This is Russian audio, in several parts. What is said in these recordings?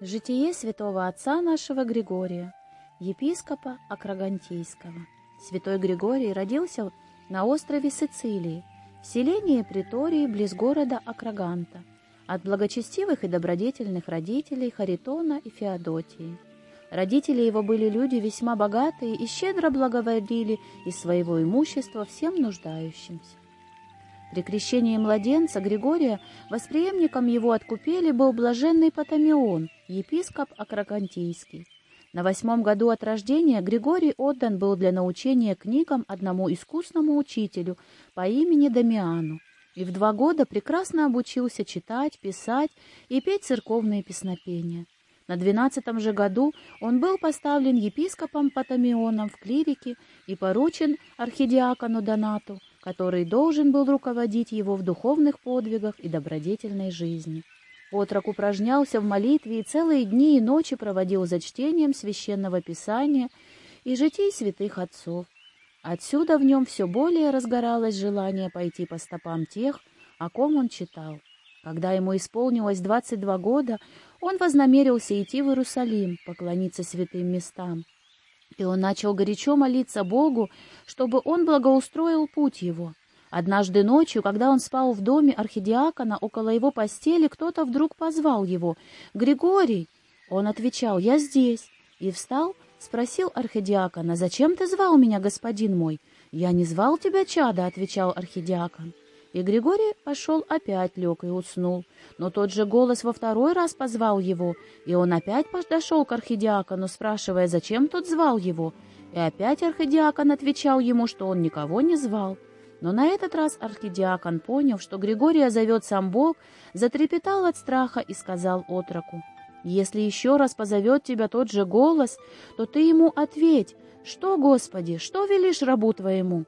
Житие святого отца нашего Григория, епископа Акрагантийского. Святой Григорий родился на острове Сицилии, в селении Притории близ города Акраганта, от благочестивых и добродетельных родителей Харитона и Феодотии. Родители его были люди весьма богатые и щедро благоволили из своего имущества всем нуждающимся. При крещении младенца Григория восприемником его от купели был блаженный Патамион, епископ Акракантийский. На восьмом году от рождения Григорий отдан был для научения книгам одному искусному учителю по имени Дамиану, и в два года прекрасно обучился читать, писать и петь церковные песнопения. На двенадцатом же году он был поставлен епископом Патамионом в клирике и поручен архидиакону Донату, который должен был руководить его в духовных подвигах и добродетельной жизни. Отрок упражнялся в молитве и целые дни и ночи проводил за чтением священного писания и житий святых отцов. Отсюда в нем все более разгоралось желание пойти по стопам тех, о ком он читал. Когда ему исполнилось 22 года, он вознамерился идти в Иерусалим, поклониться святым местам. И он начал горячо молиться Богу, чтобы он благоустроил путь его. Однажды ночью, когда он спал в доме архидиакона, около его постели кто-то вдруг позвал его. «Григорий!» Он отвечал, «Я здесь!» И встал, спросил архидиакона, «Зачем ты звал меня, господин мой?» «Я не звал тебя, чада», — отвечал архидиакон. И Григорий пошел опять лег и уснул. Но тот же голос во второй раз позвал его, и он опять подошел к архидиакону, спрашивая, зачем тот звал его. И опять архидиакон отвечал ему, что он никого не звал. Но на этот раз архидиакон, поняв, что Григория зовет сам Бог, затрепетал от страха и сказал отроку, «Если еще раз позовет тебя тот же голос, то ты ему ответь, что, Господи, что велишь рабу твоему?»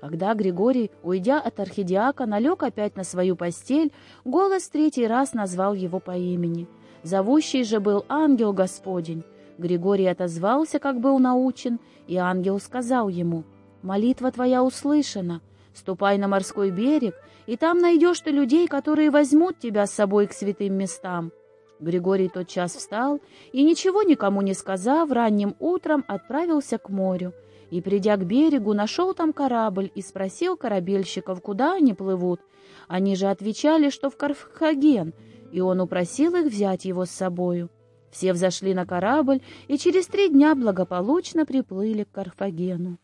Когда Григорий, уйдя от архидиакона, лег опять на свою постель, голос третий раз назвал его по имени. Зовущий же был ангел Господень. Григорий отозвался, как был научен, и ангел сказал ему, «Молитва твоя услышана, ступай на морской берег, и там найдешь ты людей, которые возьмут тебя с собой к святым местам». Григорий тотчас встал и, ничего никому не сказав, ранним утром отправился к морю и, придя к берегу, нашел там корабль и спросил корабельщиков, куда они плывут. Они же отвечали, что в Карфаген, и он упросил их взять его с собою. Все взошли на корабль и через три дня благополучно приплыли к Карфагену.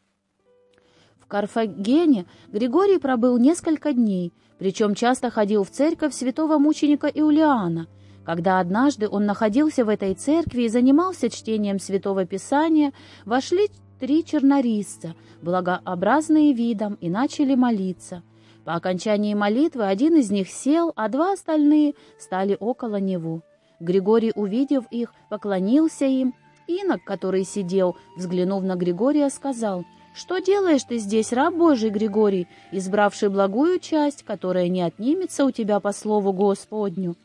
В Карфагене Григорий пробыл несколько дней, причем часто ходил в церковь святого мученика Иулиана. Когда однажды он находился в этой церкви и занимался чтением Святого Писания, вошли три чернорисца, благообразные видом, и начали молиться. По окончании молитвы один из них сел, а два остальные стали около него. Григорий, увидев их, поклонился им. Инок, который сидел, взглянув на Григория, сказал, «Что делаешь ты здесь, раб Божий Григорий, избравший благую часть, которая не отнимется у тебя по слову Господню?»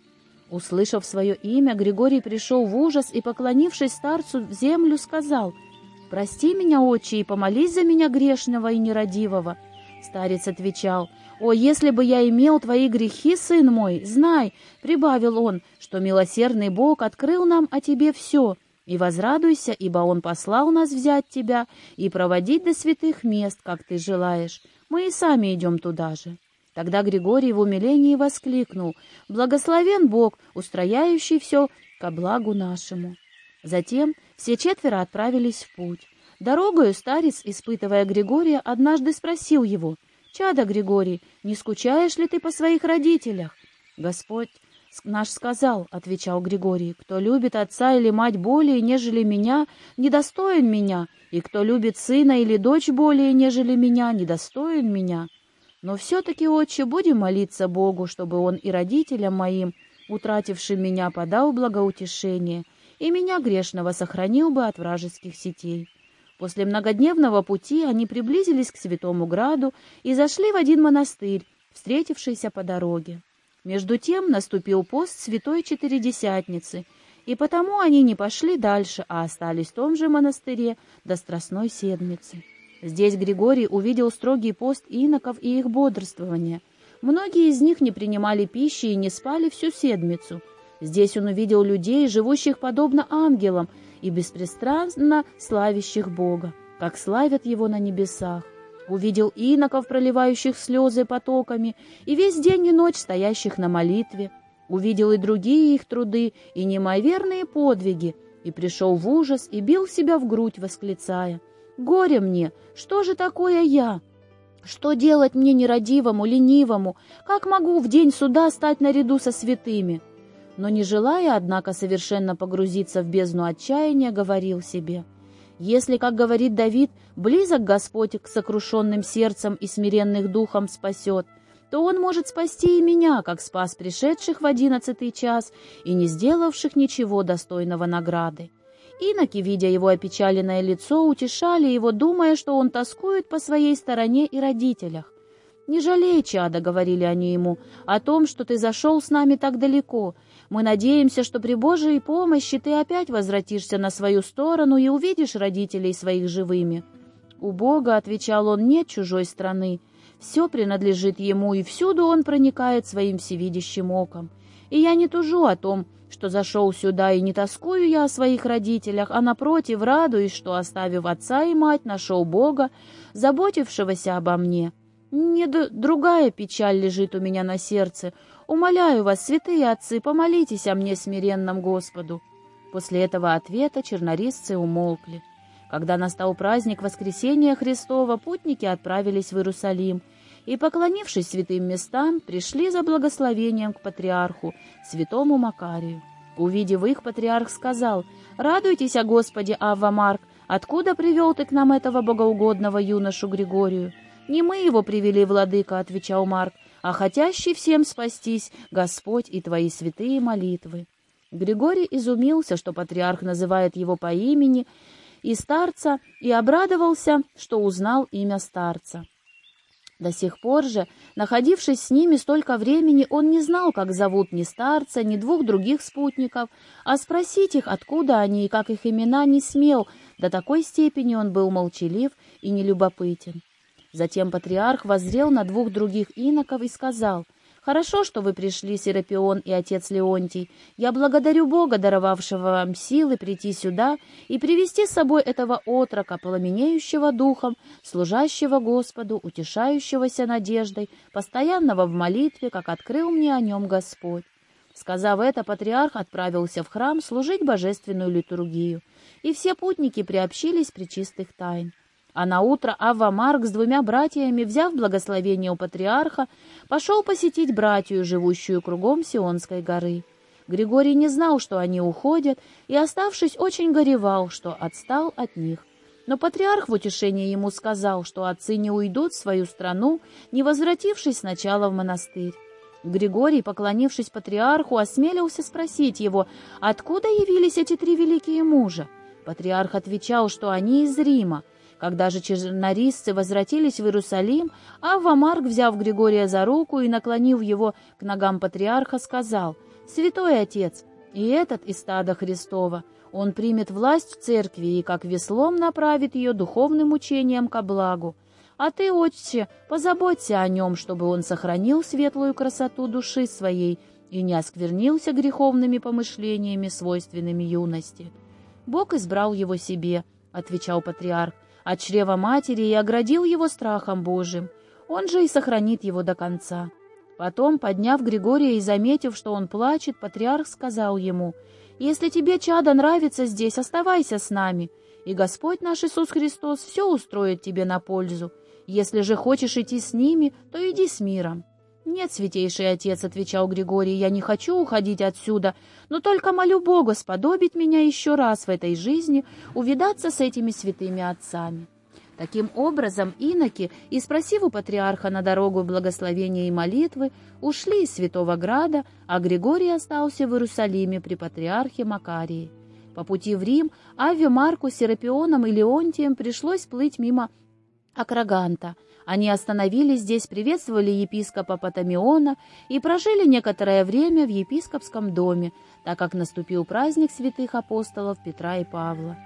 Услышав свое имя, Григорий пришел в ужас и, поклонившись старцу в землю, сказал — «Прости меня, отче, и помолись за меня грешного и нерадивого». Старец отвечал, «О, если бы я имел твои грехи, сын мой, знай, — прибавил он, — что милосердный Бог открыл нам о тебе все, и возрадуйся, ибо Он послал нас взять тебя и проводить до святых мест, как ты желаешь. Мы и сами идем туда же». Тогда Григорий в умилении воскликнул, «Благословен Бог, устрояющий все ко благу нашему». Затем все четверо отправились в путь. Дорогою старец, испытывая Григория, однажды спросил его, «Чада, Григорий, не скучаешь ли ты по своих родителях?» «Господь наш сказал», — отвечал Григорий, «кто любит отца или мать более, нежели меня, недостоин меня, и кто любит сына или дочь более, нежели меня, недостоин меня. Но все-таки, отче, будем молиться Богу, чтобы он и родителям моим, утратившим меня, подал благоутешение» и меня грешного сохранил бы от вражеских сетей. После многодневного пути они приблизились к Святому Граду и зашли в один монастырь, встретившийся по дороге. Между тем наступил пост Святой Четыредесятницы, и потому они не пошли дальше, а остались в том же монастыре до Страстной Седмицы. Здесь Григорий увидел строгий пост иноков и их бодрствование. Многие из них не принимали пищи и не спали всю седмицу — Здесь он увидел людей, живущих подобно ангелам и беспристрастно славящих Бога, как славят Его на небесах. Увидел иноков, проливающих слезы потоками, и весь день и ночь стоящих на молитве. Увидел и другие их труды, и неимоверные подвиги, и пришел в ужас и бил себя в грудь, восклицая, «Горе мне! Что же такое я? Что делать мне нерадивому, ленивому? Как могу в день суда стать наряду со святыми?» Но не желая, однако, совершенно погрузиться в бездну отчаяния, говорил себе, «Если, как говорит Давид, близок Господь к сокрушенным сердцам и смиренных духом спасет, то Он может спасти и меня, как спас пришедших в одиннадцатый час и не сделавших ничего достойного награды. Иноки, видя его опечаленное лицо, утешали его, думая, что он тоскует по своей стороне и родителях. «Не жалей, чада», — говорили они ему, — «о том, что ты зашел с нами так далеко. Мы надеемся, что при Божьей помощи ты опять возвратишься на свою сторону и увидишь родителей своих живыми». «У Бога», — отвечал он, — «нет чужой страны. Все принадлежит Ему, и всюду Он проникает своим всевидящим оком. И я не тужу о том, что зашел сюда, и не тоскую я о своих родителях, а напротив радуюсь, что, оставив отца и мать, нашел Бога, заботившегося обо мне. Не другая печаль лежит у меня на сердце. Умоляю вас, святые отцы, помолитесь о мне смиренном Господу». После этого ответа чернорисцы умолкли. Когда настал праздник Воскресения Христова, путники отправились в Иерусалим и, поклонившись святым местам, пришли за благословением к патриарху, святому Макарию. Увидев их, патриарх сказал, «Радуйтесь о Господе, Авва Марк, откуда привел ты к нам этого богоугодного юношу Григорию?» «Не мы его привели, владыка», — отвечал Марк, «а хотящий всем спастись, Господь и твои святые молитвы». Григорий изумился, что патриарх называет его по имени, и старца, и обрадовался, что узнал имя старца. До сих пор же, находившись с ними столько времени, он не знал, как зовут ни старца, ни двух других спутников, а спросить их, откуда они и как их имена, не смел, до такой степени он был молчалив и нелюбопытен. Затем патриарх воззрел на двух других иноков и сказал — Хорошо, что вы пришли, Серапион и отец Леонтий. Я благодарю Бога, даровавшего вам силы прийти сюда и привести с собой этого отрока, пламенеющего духом, служащего Господу, утешающегося надеждой, постоянного в молитве, как открыл мне о нем Господь. Сказав это, патриарх отправился в храм служить божественную литургию, и все путники приобщились при чистых тайн. А на утро Авва Марк с двумя братьями, взяв благословение у патриарха, пошел посетить братью, живущую кругом Сионской горы. Григорий не знал, что они уходят, и, оставшись, очень горевал, что отстал от них. Но патриарх в утешение ему сказал, что отцы не уйдут в свою страну, не возвратившись сначала в монастырь. Григорий, поклонившись патриарху, осмелился спросить его, откуда явились эти три великие мужа. Патриарх отвечал, что они из Рима, когда же чернорисцы возвратились в Иерусалим, Авва Марк, взяв Григория за руку и наклонив его к ногам патриарха, сказал, «Святой Отец, и этот из стада Христова, он примет власть в церкви и как веслом направит ее духовным учением ко благу. А ты, отче, позаботься о нем, чтобы он сохранил светлую красоту души своей и не осквернился греховными помышлениями, свойственными юности». «Бог избрал его себе», — отвечал патриарх, от чрева матери и оградил его страхом Божиим. Он же и сохранит его до конца. Потом, подняв Григория и заметив, что он плачет, патриарх сказал ему, «Если тебе, чадо, нравится здесь, оставайся с нами, и Господь наш Иисус Христос все устроит тебе на пользу. Если же хочешь идти с ними, то иди с миром». «Нет, святейший отец», — отвечал Григорий, — «я не хочу уходить отсюда, но только молю Бога сподобить меня еще раз в этой жизни увидаться с этими святыми отцами». Таким образом, иноки, и спросив у патриарха на дорогу благословения и молитвы, ушли из Святого Града, а Григорий остался в Иерусалиме при патриархе Макарии. По пути в Рим Аве Марку, Серапионом и Леонтием пришлось плыть мимо Акраганта — они остановились здесь, приветствовали епископа Патамиона и прожили некоторое время в епископском доме, так как наступил праздник святых апостолов Петра и Павла.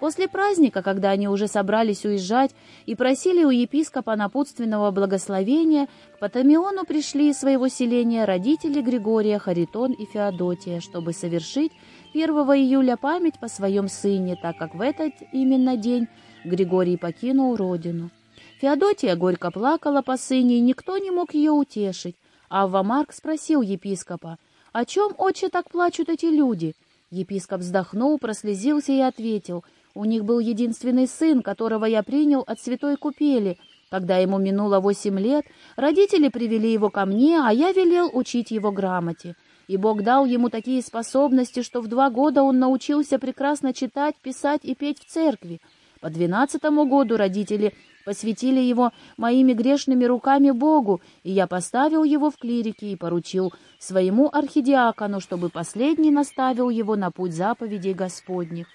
После праздника, когда они уже собрались уезжать и просили у епископа напутственного благословения, к Патамиону пришли из своего селения родители Григория, Харитон и Феодотия, чтобы совершить 1 июля память по своем сыне, так как в этот именно день Григорий покинул родину. Феодотия горько плакала по сыне, и никто не мог ее утешить. Авва Марк спросил епископа, «О чем, отче, так плачут эти люди?» Епископ вздохнул, прослезился и ответил — у них был единственный сын, которого я принял от святой купели. Когда ему минуло восемь лет, родители привели его ко мне, а я велел учить его грамоте. И Бог дал ему такие способности, что в два года он научился прекрасно читать, писать и петь в церкви. По двенадцатому году родители посвятили его моими грешными руками Богу, и я поставил его в клирике и поручил своему архидиакону, чтобы последний наставил его на путь заповедей Господних.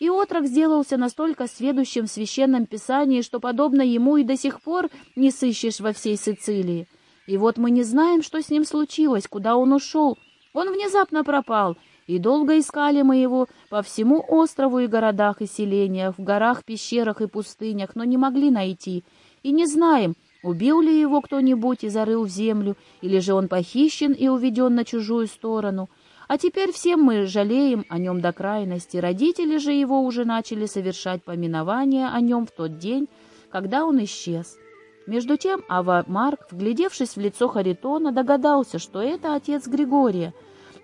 И отрок сделался настолько сведущим в священном писании, что, подобно ему, и до сих пор не сыщешь во всей Сицилии. И вот мы не знаем, что с ним случилось, куда он ушел. Он внезапно пропал, и долго искали мы его по всему острову и городах и селениях, в горах, пещерах и пустынях, но не могли найти. И не знаем, убил ли его кто-нибудь и зарыл в землю, или же он похищен и уведен на чужую сторону — а теперь все мы жалеем о нем до крайности. Родители же его уже начали совершать поминование о нем в тот день, когда он исчез. Между тем Ава Марк, вглядевшись в лицо Харитона, догадался, что это отец Григория,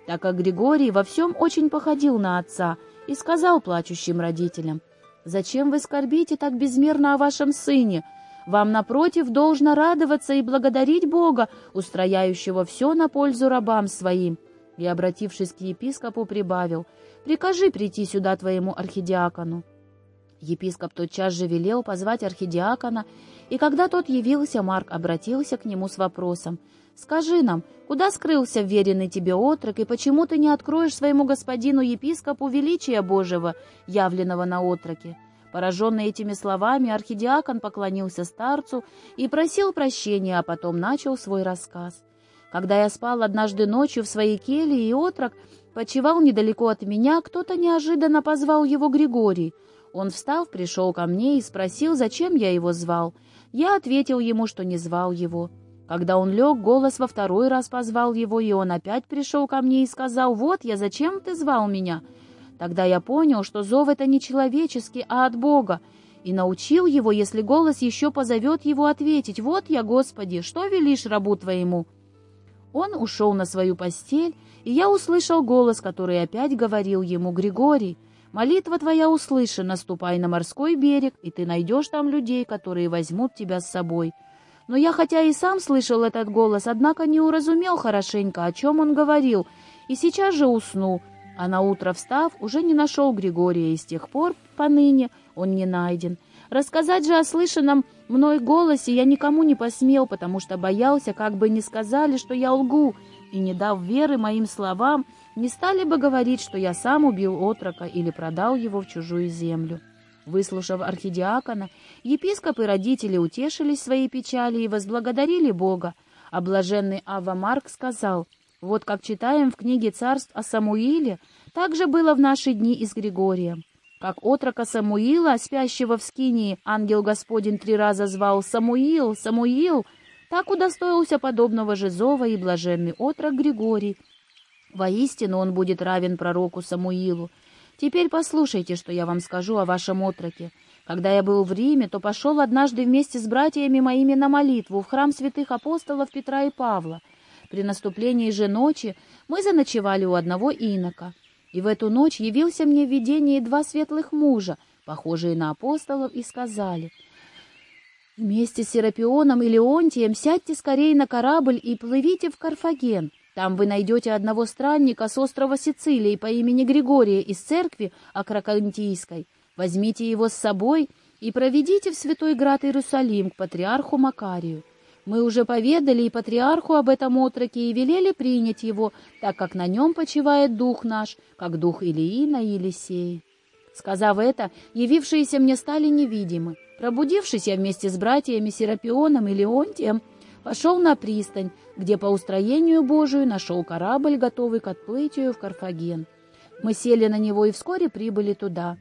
так как Григорий во всем очень походил на отца, и сказал плачущим родителям, «Зачем вы скорбите так безмерно о вашем сыне? Вам, напротив, должно радоваться и благодарить Бога, устрояющего все на пользу рабам своим» и, обратившись к епископу, прибавил, «Прикажи прийти сюда твоему архидиакону». Епископ тотчас же велел позвать архидиакона, и когда тот явился, Марк обратился к нему с вопросом, «Скажи нам, куда скрылся веренный тебе отрок, и почему ты не откроешь своему господину епископу величия Божьего, явленного на отроке?» Пораженный этими словами, архидиакон поклонился старцу и просил прощения, а потом начал свой рассказ. Когда я спал однажды ночью в своей келье, и отрок почевал недалеко от меня, кто-то неожиданно позвал его Григорий. Он встал, пришел ко мне и спросил, зачем я его звал. Я ответил ему, что не звал его. Когда он лег, голос во второй раз позвал его, и он опять пришел ко мне и сказал, «Вот я, зачем ты звал меня?» Тогда я понял, что зов это не человеческий, а от Бога, и научил его, если голос еще позовет его, ответить, «Вот я, Господи, что велишь рабу твоему?» Он ушел на свою постель, и я услышал голос, который опять говорил ему, «Григорий, молитва твоя услышана, ступай на морской берег, и ты найдешь там людей, которые возьмут тебя с собой». Но я хотя и сам слышал этот голос, однако не уразумел хорошенько, о чем он говорил, и сейчас же уснул, а на утро встав, уже не нашел Григория, и с тех пор, поныне, он не найден. Рассказать же о слышанном мной голосе я никому не посмел, потому что боялся, как бы не сказали, что я лгу, и, не дав веры моим словам, не стали бы говорить, что я сам убил отрока или продал его в чужую землю. Выслушав архидиакона, епископ и родители утешились своей печали и возблагодарили Бога. А блаженный Ава Марк сказал, «Вот как читаем в книге царств о Самуиле, так же было в наши дни и с Григорием. Как отрока Самуила, спящего в скинии, ангел Господень три раза звал «Самуил! Самуил!», так удостоился подобного же зова и блаженный отрок Григорий. Воистину он будет равен пророку Самуилу. Теперь послушайте, что я вам скажу о вашем отроке. Когда я был в Риме, то пошел однажды вместе с братьями моими на молитву в храм святых апостолов Петра и Павла. При наступлении же ночи мы заночевали у одного инока — и в эту ночь явился мне в видении два светлых мужа, похожие на апостолов, и сказали, «Вместе с Серапионом и Леонтием сядьте скорее на корабль и плывите в Карфаген. Там вы найдете одного странника с острова Сицилии по имени Григория из церкви Акракантийской. Возьмите его с собой и проведите в святой град Иерусалим к патриарху Макарию. Мы уже поведали и патриарху об этом отроке и велели принять его, так как на нем почивает дух наш, как дух Илиина и Елисея. Сказав это, явившиеся мне стали невидимы. Пробудившись, я вместе с братьями Серапионом и Леонтием пошел на пристань, где по устроению Божию нашел корабль, готовый к отплытию в Карфаген. Мы сели на него и вскоре прибыли туда.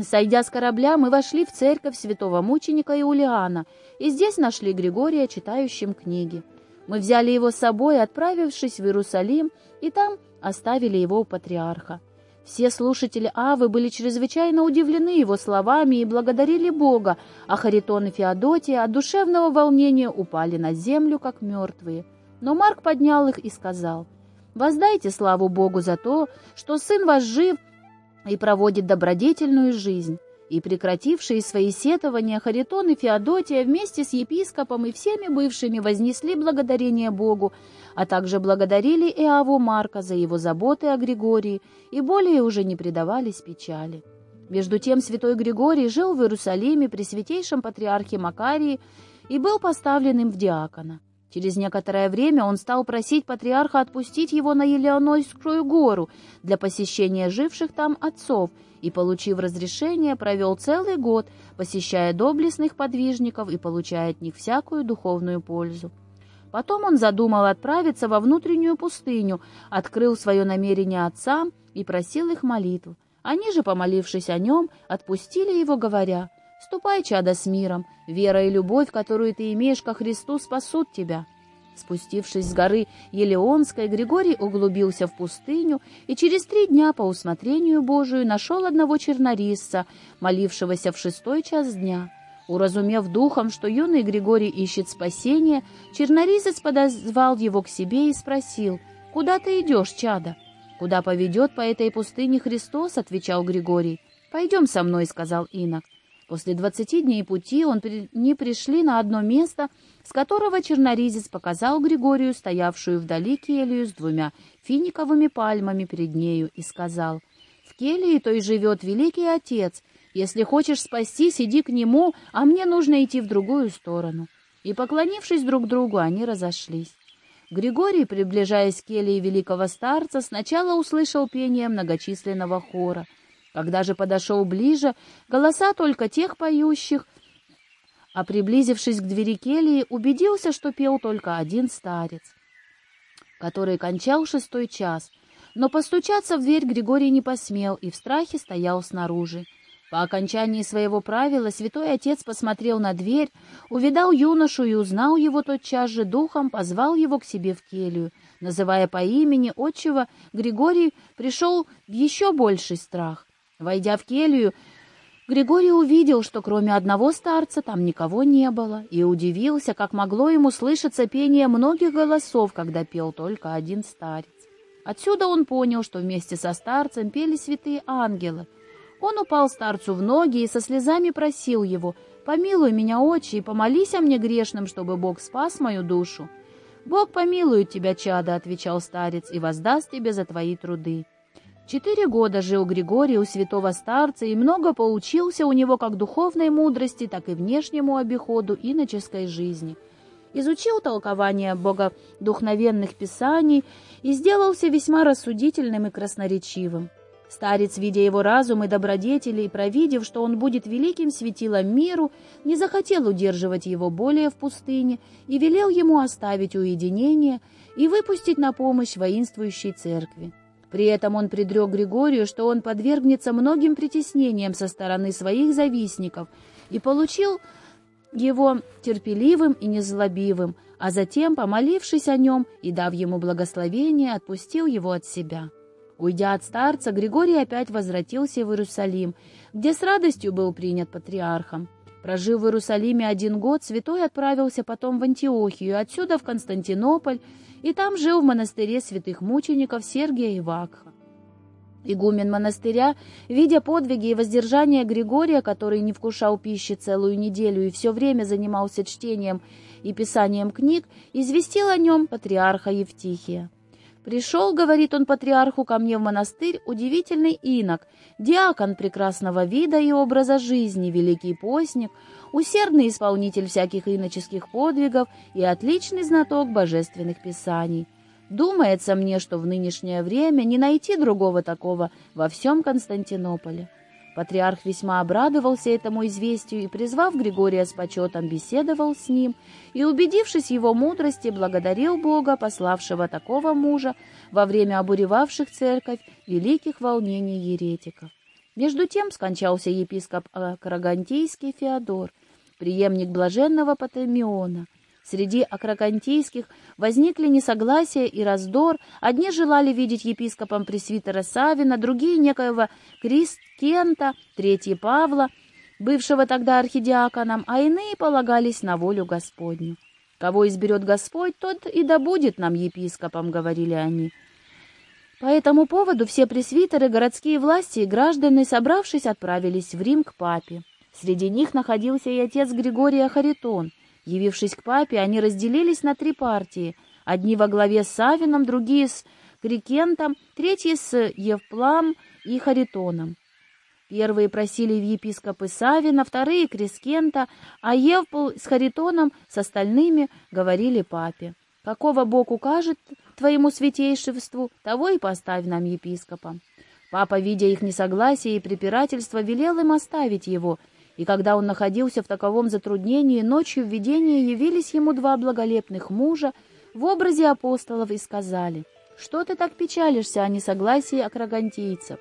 Сойдя с корабля, мы вошли в церковь святого мученика Иулиана, и здесь нашли Григория, читающим книги. Мы взяли его с собой, отправившись в Иерусалим, и там оставили его у патриарха. Все слушатели Авы были чрезвычайно удивлены его словами и благодарили Бога, а Харитон и Феодотия от душевного волнения упали на землю, как мертвые. Но Марк поднял их и сказал, «Воздайте славу Богу за то, что сын ваш жив и проводит добродетельную жизнь». И прекратившие свои сетования Харитон и Феодотия вместе с епископом и всеми бывшими вознесли благодарение Богу, а также благодарили Иаву Марка за его заботы о Григории и более уже не предавались печали. Между тем святой Григорий жил в Иерусалиме при святейшем патриархе Макарии и был поставлен им в диакона. Через некоторое время он стал просить патриарха отпустить его на Елеонойскую гору для посещения живших там отцов и, получив разрешение, провел целый год, посещая доблестных подвижников и получая от них всякую духовную пользу. Потом он задумал отправиться во внутреннюю пустыню, открыл свое намерение отцам и просил их молитву. Они же, помолившись о нем, отпустили его, говоря — Ступай, чада, с миром. Вера и любовь, которую ты имеешь ко Христу, спасут тебя». Спустившись с горы Елеонской, Григорий углубился в пустыню и через три дня по усмотрению Божию нашел одного чернорисца, молившегося в шестой час дня. Уразумев духом, что юный Григорий ищет спасения, чернорисец подозвал его к себе и спросил, «Куда ты идешь, чада?» «Куда поведет по этой пустыне Христос?» — отвечал Григорий. «Пойдем со мной», — сказал инок. После двадцати дней пути он при... не пришли на одно место, с которого черноризец показал Григорию, стоявшую вдали келью с двумя финиковыми пальмами перед нею, и сказал, «В келье той живет великий отец. Если хочешь спастись, иди к нему, а мне нужно идти в другую сторону». И, поклонившись друг другу, они разошлись. Григорий, приближаясь к келье великого старца, сначала услышал пение многочисленного хора — когда же подошел ближе, голоса только тех поющих, а приблизившись к двери кельи, убедился, что пел только один старец, который кончал шестой час. Но постучаться в дверь Григорий не посмел и в страхе стоял снаружи. По окончании своего правила святой отец посмотрел на дверь, увидал юношу и узнал его тотчас же духом, позвал его к себе в келью. Называя по имени отчего, Григорий пришел в еще больший страх. Войдя в келью, Григорий увидел, что кроме одного старца там никого не было, и удивился, как могло ему слышаться пение многих голосов, когда пел только один старец. Отсюда он понял, что вместе со старцем пели святые ангелы. Он упал старцу в ноги и со слезами просил его, «Помилуй меня, отче, и помолись о мне грешным, чтобы Бог спас мою душу». «Бог помилует тебя, чада», — отвечал старец, — «и воздаст тебе за твои труды». Четыре года жил Григорий у святого старца и много поучился у него как духовной мудрости, так и внешнему обиходу иноческой жизни. Изучил толкование богодухновенных писаний и сделался весьма рассудительным и красноречивым. Старец, видя его разум и добродетели, и провидев, что он будет великим светилом миру, не захотел удерживать его более в пустыне и велел ему оставить уединение и выпустить на помощь воинствующей церкви. При этом он предрек Григорию, что он подвергнется многим притеснениям со стороны своих завистников и получил его терпеливым и незлобивым, а затем, помолившись о нем и дав ему благословение, отпустил его от себя. Уйдя от старца, Григорий опять возвратился в Иерусалим, где с радостью был принят патриархом. Прожив в Иерусалиме один год, святой отправился потом в Антиохию, отсюда в Константинополь, и там жил в монастыре святых мучеников Сергия и Вакха. Игумен монастыря, видя подвиги и воздержания Григория, который не вкушал пищи целую неделю и все время занимался чтением и писанием книг, известил о нем патриарха Евтихия. «Пришел, — говорит он патриарху, — ко мне в монастырь удивительный инок, диакон прекрасного вида и образа жизни, великий постник, усердный исполнитель всяких иноческих подвигов и отличный знаток божественных писаний. Думается мне, что в нынешнее время не найти другого такого во всем Константинополе. Патриарх весьма обрадовался этому известию и, призвав Григория с почетом, беседовал с ним и, убедившись его мудрости, благодарил Бога, пославшего такого мужа во время обуревавших церковь великих волнений еретиков. Между тем скончался епископ Акрагантийский Феодор, преемник блаженного Патемиона. Среди акрагантийских возникли несогласия и раздор. Одни желали видеть епископом пресвитера Савина, другие — некоего Кристкента, третьи — Павла, бывшего тогда архидиаконом, а иные полагались на волю Господню. «Кого изберет Господь, тот и добудет нам епископом», — говорили они. По этому поводу все пресвитеры, городские власти и граждане, собравшись, отправились в Рим к папе. Среди них находился и отец Григория Харитон. Явившись к папе, они разделились на три партии. Одни во главе с Савином, другие с Крикентом, третьи с Евплам и Харитоном. Первые просили в епископы Савина, вторые — Крискента, а Евпл с Харитоном с остальными говорили папе. «Какого Бог укажет твоему святейшеству, того и поставь нам епископа». Папа, видя их несогласие и препирательство, велел им оставить его, и когда он находился в таковом затруднении, ночью в видении явились ему два благолепных мужа в образе апостолов и сказали, «Что ты так печалишься о несогласии акрагантийцев?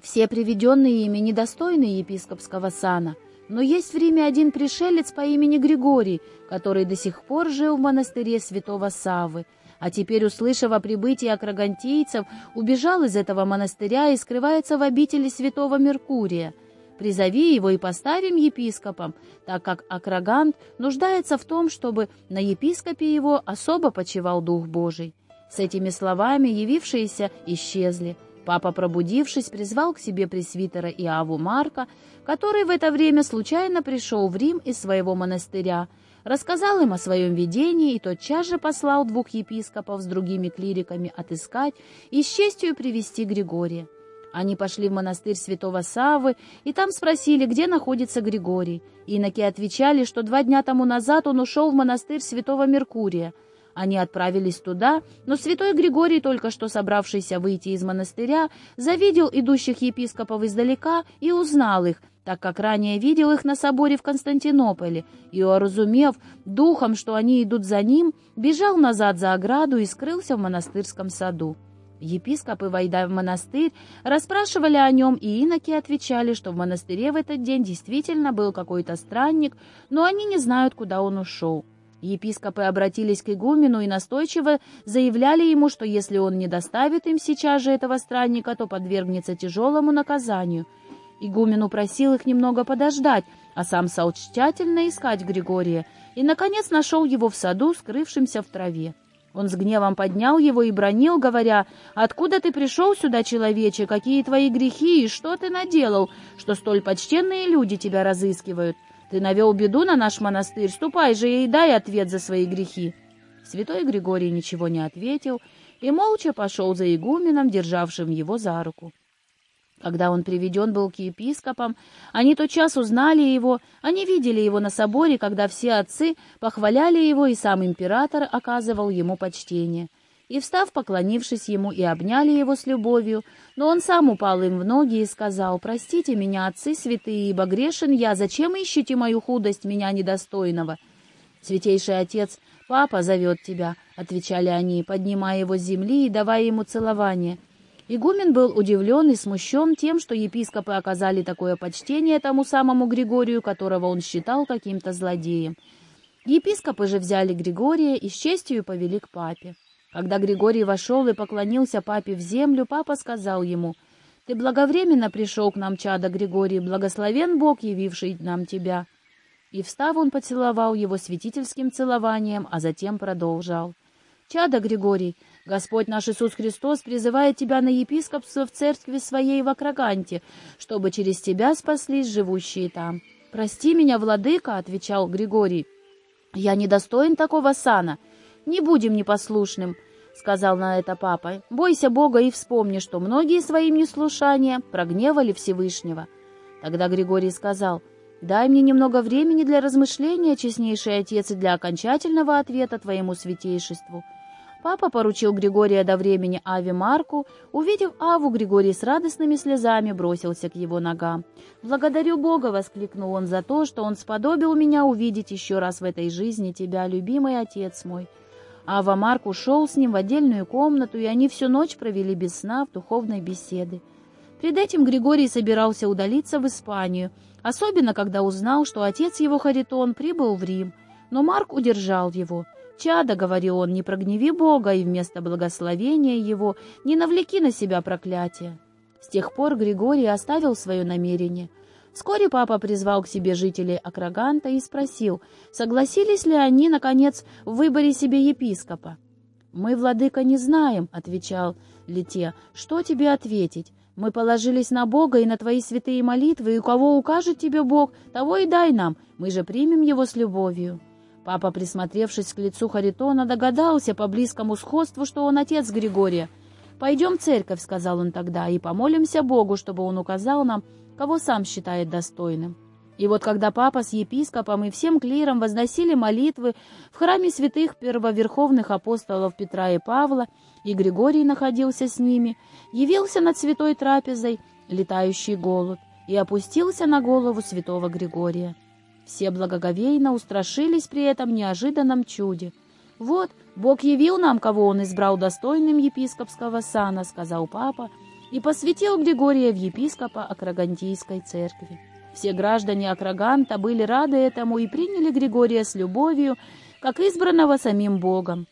Все приведенные ими недостойны епископского сана, но есть в Риме один пришелец по имени Григорий, который до сих пор жил в монастыре святого Саввы, а теперь, услышав о прибытии акрогантийцев, убежал из этого монастыря и скрывается в обители святого Меркурия. Призови его и поставим епископом, так как Акрагант нуждается в том, чтобы на епископе его особо почивал Дух Божий. С этими словами явившиеся исчезли. Папа, пробудившись, призвал к себе пресвитера Иаву Марка, который в это время случайно пришел в Рим из своего монастыря, рассказал им о своем видении и тотчас же послал двух епископов с другими клириками отыскать и с честью привести Григория. Они пошли в монастырь святого Савы и там спросили, где находится Григорий. Иноки отвечали, что два дня тому назад он ушел в монастырь святого Меркурия. Они отправились туда, но святой Григорий, только что собравшийся выйти из монастыря, завидел идущих епископов издалека и узнал их, так как ранее видел их на соборе в Константинополе, и, уразумев духом, что они идут за ним, бежал назад за ограду и скрылся в монастырском саду. Епископы, войдя в монастырь, расспрашивали о нем, и иноки отвечали, что в монастыре в этот день действительно был какой-то странник, но они не знают, куда он ушел. Епископы обратились к игумену и настойчиво заявляли ему, что если он не доставит им сейчас же этого странника, то подвергнется тяжелому наказанию — Игумен упросил их немного подождать, а сам стал тщательно искать Григория и, наконец, нашел его в саду, скрывшимся в траве. Он с гневом поднял его и бронил, говоря, «Откуда ты пришел сюда, человече? Какие твои грехи и что ты наделал, что столь почтенные люди тебя разыскивают? Ты навел беду на наш монастырь, ступай же и дай ответ за свои грехи». Святой Григорий ничего не ответил и молча пошел за игуменом, державшим его за руку. Когда он приведен был к епископам, они тотчас узнали его, они видели его на соборе, когда все отцы похваляли его, и сам император оказывал ему почтение. И, встав, поклонившись ему, и обняли его с любовью, но он сам упал им в ноги и сказал, «Простите меня, отцы святые, ибо грешен я, зачем ищете мою худость, меня недостойного?» «Святейший отец, папа зовет тебя», — отвечали они, поднимая его с земли и давая ему целование — Игумен был удивлен и смущен тем, что епископы оказали такое почтение тому самому Григорию, которого он считал каким-то злодеем. Епископы же взяли Григория и с честью повели к папе. Когда Григорий вошел и поклонился папе в землю, папа сказал ему, «Ты благовременно пришел к нам, чада Григорий, благословен Бог, явивший нам тебя». И, встав, он поцеловал его святительским целованием, а затем продолжал. «Чада Григорий, Господь наш Иисус Христос призывает тебя на епископство в церкви своей в Акраганте, чтобы через тебя спаслись живущие там. «Прости меня, владыка», — отвечал Григорий. «Я недостоин такого сана. Не будем непослушным», — сказал на это папа. «Бойся Бога и вспомни, что многие своим неслушанием прогневали Всевышнего». Тогда Григорий сказал, «Дай мне немного времени для размышления, честнейший отец, и для окончательного ответа твоему святейшеству». Папа поручил Григория до времени Аве Марку. Увидев Аву, Григорий с радостными слезами бросился к его ногам. «Благодарю Бога!» — воскликнул он за то, что он сподобил меня увидеть еще раз в этой жизни тебя, любимый отец мой. Ава Марк ушел с ним в отдельную комнату, и они всю ночь провели без сна в духовной беседе. Перед этим Григорий собирался удалиться в Испанию, особенно когда узнал, что отец его Харитон прибыл в Рим. Но Марк удержал его. «Чадо», — говорил он, — «не прогневи Бога, и вместо благословения его не навлеки на себя проклятие». С тех пор Григорий оставил свое намерение. Вскоре папа призвал к себе жителей Акраганта и спросил, согласились ли они, наконец, в выборе себе епископа. «Мы, владыка, не знаем», — отвечал Лите, — «что тебе ответить? Мы положились на Бога и на твои святые молитвы, и у кого укажет тебе Бог, того и дай нам, мы же примем его с любовью». Папа, присмотревшись к лицу Харитона, догадался по близкому сходству, что он отец Григория. «Пойдем в церковь», — сказал он тогда, — «и помолимся Богу, чтобы он указал нам, кого сам считает достойным». И вот когда папа с епископом и всем клиром возносили молитвы в храме святых первоверховных апостолов Петра и Павла, и Григорий находился с ними, явился над святой трапезой летающий голубь и опустился на голову святого Григория. Все благоговейно устрашились при этом неожиданном чуде. «Вот, Бог явил нам, кого Он избрал достойным епископского сана», — сказал папа, и посвятил Григория в епископа Акрагантийской церкви. Все граждане Акраганта были рады этому и приняли Григория с любовью, как избранного самим Богом.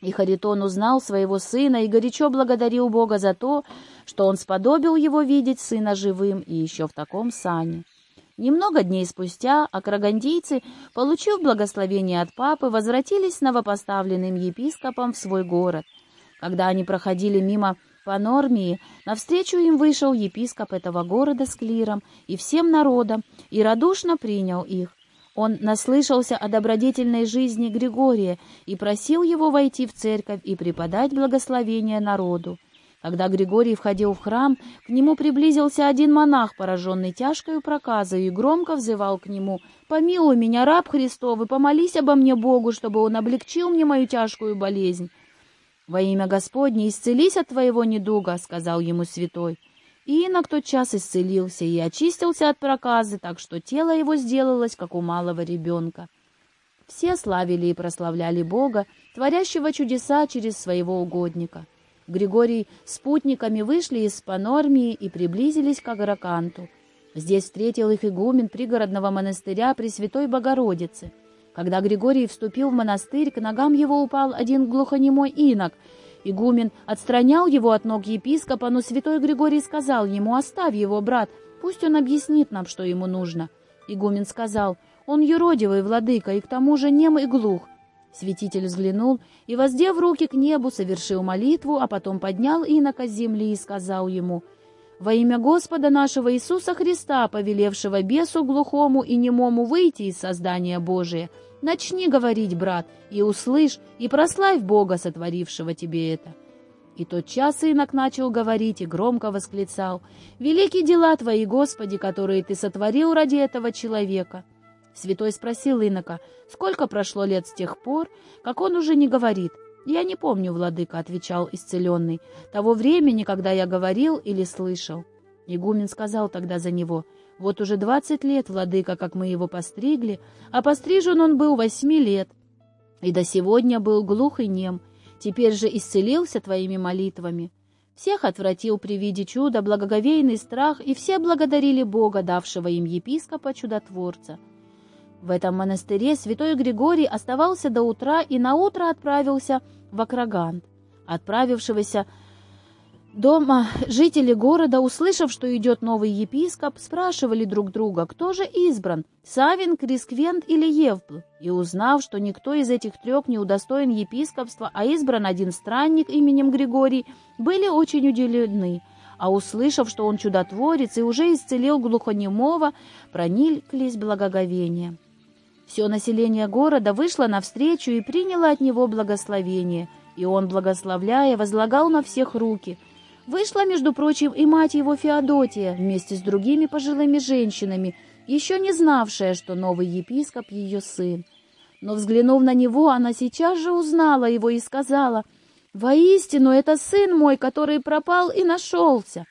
И Харитон узнал своего сына и горячо благодарил Бога за то, что он сподобил его видеть сына живым и еще в таком сане. Немного дней спустя акрагандийцы, получив благословение от папы, возвратились новопоставленным епископом в свой город. Когда они проходили мимо Панормии, навстречу им вышел епископ этого города с клиром и всем народом и радушно принял их. Он наслышался о добродетельной жизни Григория и просил его войти в церковь и преподать благословение народу. Когда Григорий входил в храм, к нему приблизился один монах, пораженный тяжкой проказой, и громко взывал к нему «Помилуй меня, раб Христов, и помолись обо мне Богу, чтобы он облегчил мне мою тяжкую болезнь». «Во имя Господне исцелись от твоего недуга», — сказал ему святой. И инок тот час исцелился и очистился от проказы, так что тело его сделалось, как у малого ребенка. Все славили и прославляли Бога, творящего чудеса через своего угодника. Григорий с спутниками вышли из Панормии и приблизились к Аграканту. Здесь встретил их игумен пригородного монастыря Пресвятой Богородицы. Когда Григорий вступил в монастырь, к ногам его упал один глухонемой инок. Игумен отстранял его от ног епископа, но святой Григорий сказал ему, «Оставь его, брат, пусть он объяснит нам, что ему нужно». Игумен сказал, «Он юродивый владыка и к тому же нем и глух. Святитель взглянул и, воздев руки к небу, совершил молитву, а потом поднял инока с земли и сказал ему, «Во имя Господа нашего Иисуса Христа, повелевшего бесу глухому и немому выйти из создания Божия, начни говорить, брат, и услышь, и прославь Бога, сотворившего тебе это». И тот час инок начал говорить и громко восклицал, «Великие дела Твои, Господи, которые Ты сотворил ради этого человека!» Святой спросил инока, сколько прошло лет с тех пор, как он уже не говорит. «Я не помню, владыка», — отвечал исцеленный, — «того времени, когда я говорил или слышал». Игумен сказал тогда за него, «Вот уже двадцать лет, владыка, как мы его постригли, а пострижен он был восьми лет, и до сегодня был глух и нем, теперь же исцелился твоими молитвами». Всех отвратил при виде чуда благоговейный страх, и все благодарили Бога, давшего им епископа-чудотворца. В этом монастыре святой Григорий оставался до утра и наутро отправился в Акрагант. Отправившегося дома жители города, услышав, что идет новый епископ, спрашивали друг друга, кто же избран, Савин, Крисквент или Евбл. И узнав, что никто из этих трех не удостоен епископства, а избран один странник именем Григорий, были очень удивлены а услышав, что он чудотворец и уже исцелил глухонемого, прониклись благоговением. Все население города вышло навстречу и приняло от него благословение, и он, благословляя, возлагал на всех руки. Вышла, между прочим, и мать его Феодотия вместе с другими пожилыми женщинами, еще не знавшая, что новый епископ — ее сын. Но, взглянув на него, она сейчас же узнала его и сказала, «Воистину, это сын мой, который пропал и нашелся».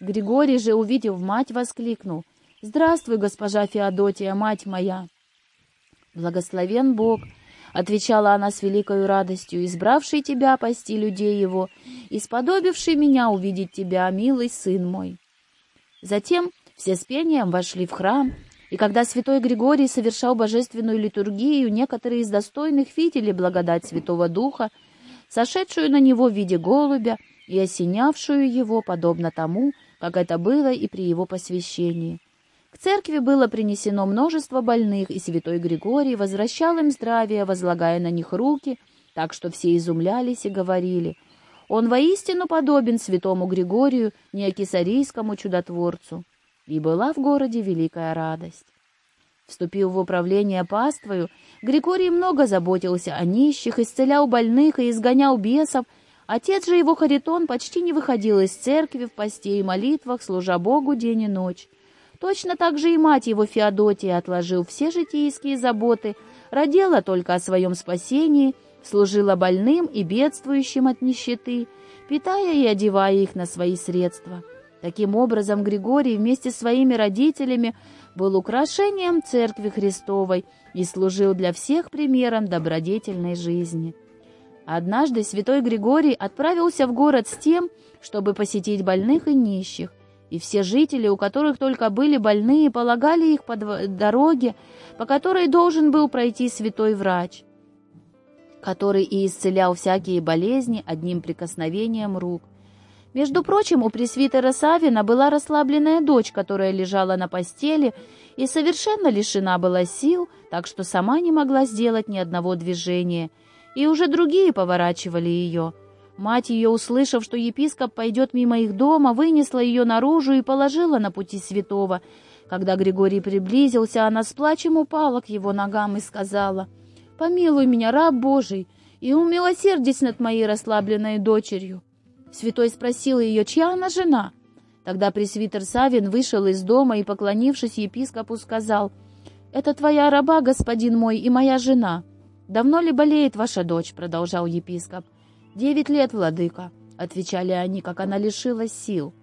Григорий же, увидев мать, воскликнул, «Здравствуй, госпожа Феодотия, мать моя!» «Благословен Бог!» — отвечала она с великой радостью, избравший тебя пасти людей его, и сподобивший меня увидеть тебя, милый сын мой. Затем все с пением вошли в храм, и когда святой Григорий совершал божественную литургию, некоторые из достойных видели благодать Святого Духа, сошедшую на него в виде голубя и осенявшую его, подобно тому, как это было и при его посвящении. К церкви было принесено множество больных, и святой Григорий возвращал им здравие, возлагая на них руки, так что все изумлялись и говорили, «Он воистину подобен святому Григорию, неокисарийскому чудотворцу». И была в городе великая радость. Вступив в управление паствою, Григорий много заботился о нищих, исцелял больных и изгонял бесов. Отец же его Харитон почти не выходил из церкви в посте и молитвах, служа Богу день и ночь. Точно так же и мать его Феодотия отложил все житейские заботы, родила только о своем спасении, служила больным и бедствующим от нищеты, питая и одевая их на свои средства. Таким образом, Григорий вместе с своими родителями был украшением Церкви Христовой и служил для всех примером добродетельной жизни. Однажды святой Григорий отправился в город с тем, чтобы посетить больных и нищих, и все жители, у которых только были больные, полагали их по дороге, по которой должен был пройти святой врач, который и исцелял всякие болезни одним прикосновением рук. Между прочим, у пресвитера Савина была расслабленная дочь, которая лежала на постели и совершенно лишена была сил, так что сама не могла сделать ни одного движения, и уже другие поворачивали ее — Мать ее, услышав, что епископ пойдет мимо их дома, вынесла ее наружу и положила на пути святого. Когда Григорий приблизился, она с плачем упала к его ногам и сказала, «Помилуй меня, раб Божий, и умилосердись над моей расслабленной дочерью». Святой спросил ее, чья она жена. Тогда пресвитер Савин вышел из дома и, поклонившись епископу, сказал, «Это твоя раба, господин мой, и моя жена». «Давно ли болеет ваша дочь?» — продолжал епископ. «Девять лет, владыка», — отвечали они, как она лишилась сил.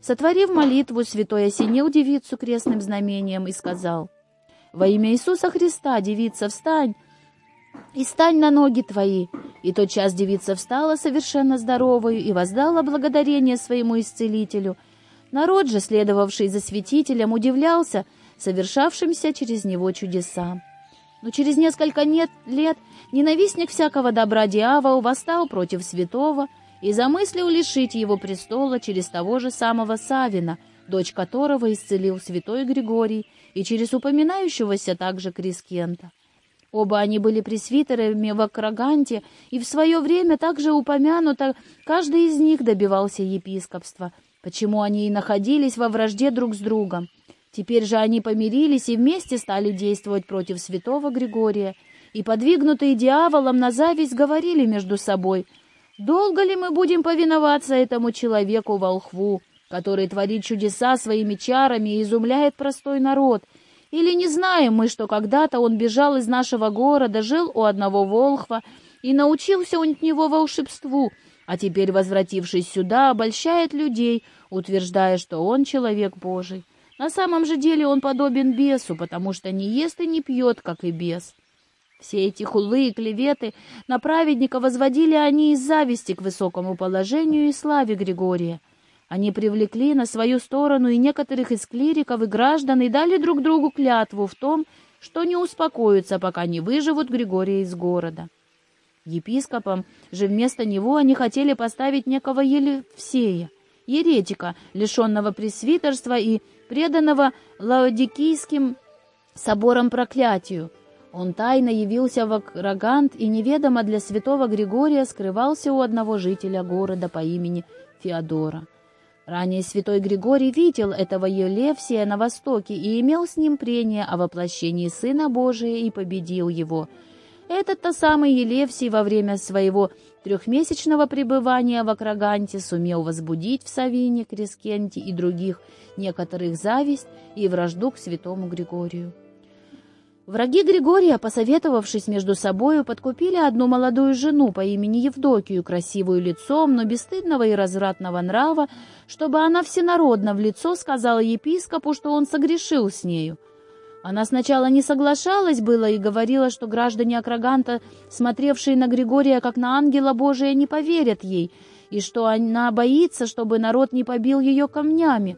Сотворив молитву, святой осенил девицу крестным знамением и сказал, «Во имя Иисуса Христа, девица, встань и стань на ноги твои». И тот час девица встала совершенно здоровою и воздала благодарение своему исцелителю. Народ же, следовавший за святителем, удивлялся совершавшимся через него чудесам. Но через несколько лет ненавистник всякого добра дьявол восстал против святого и замыслил лишить его престола через того же самого Савина, дочь которого исцелил святой Григорий, и через упоминающегося также Крискента. Оба они были пресвитерами в Акраганте, и в свое время также упомянуто, каждый из них добивался епископства, почему они и находились во вражде друг с другом. Теперь же они помирились и вместе стали действовать против святого Григория, и, подвигнутые дьяволом на зависть, говорили между собой, «Долго ли мы будем повиноваться этому человеку-волхву, который творит чудеса своими чарами и изумляет простой народ? Или не знаем мы, что когда-то он бежал из нашего города, жил у одного волхва и научился у него волшебству, а теперь, возвратившись сюда, обольщает людей, утверждая, что он человек Божий?» На самом же деле он подобен бесу, потому что не ест и не пьет, как и бес. Все эти хулы и клеветы на праведника возводили они из зависти к высокому положению и славе Григория. Они привлекли на свою сторону и некоторых из клириков и граждан и дали друг другу клятву в том, что не успокоятся, пока не выживут Григория из города. Епископом же вместо него они хотели поставить некого Елевсея, еретика, лишенного пресвитерства и преданного Лаодикийским собором проклятию. Он тайно явился в Акрагант и неведомо для святого Григория скрывался у одного жителя города по имени Феодора. Ранее святой Григорий видел этого Елевсия на востоке и имел с ним прение о воплощении Сына Божия и победил его. Этот-то самый Елевсий во время своего трехмесячного пребывания в Акраганте сумел возбудить в Савине, Крескенте и других некоторых зависть и вражду к святому Григорию. Враги Григория, посоветовавшись между собою, подкупили одну молодую жену по имени Евдокию, красивую лицом, но бесстыдного и развратного нрава, чтобы она всенародно в лицо сказала епископу, что он согрешил с нею. Она сначала не соглашалась было и говорила, что граждане Акраганта, смотревшие на Григория как на ангела Божия, не поверят ей, и что она боится, чтобы народ не побил ее камнями.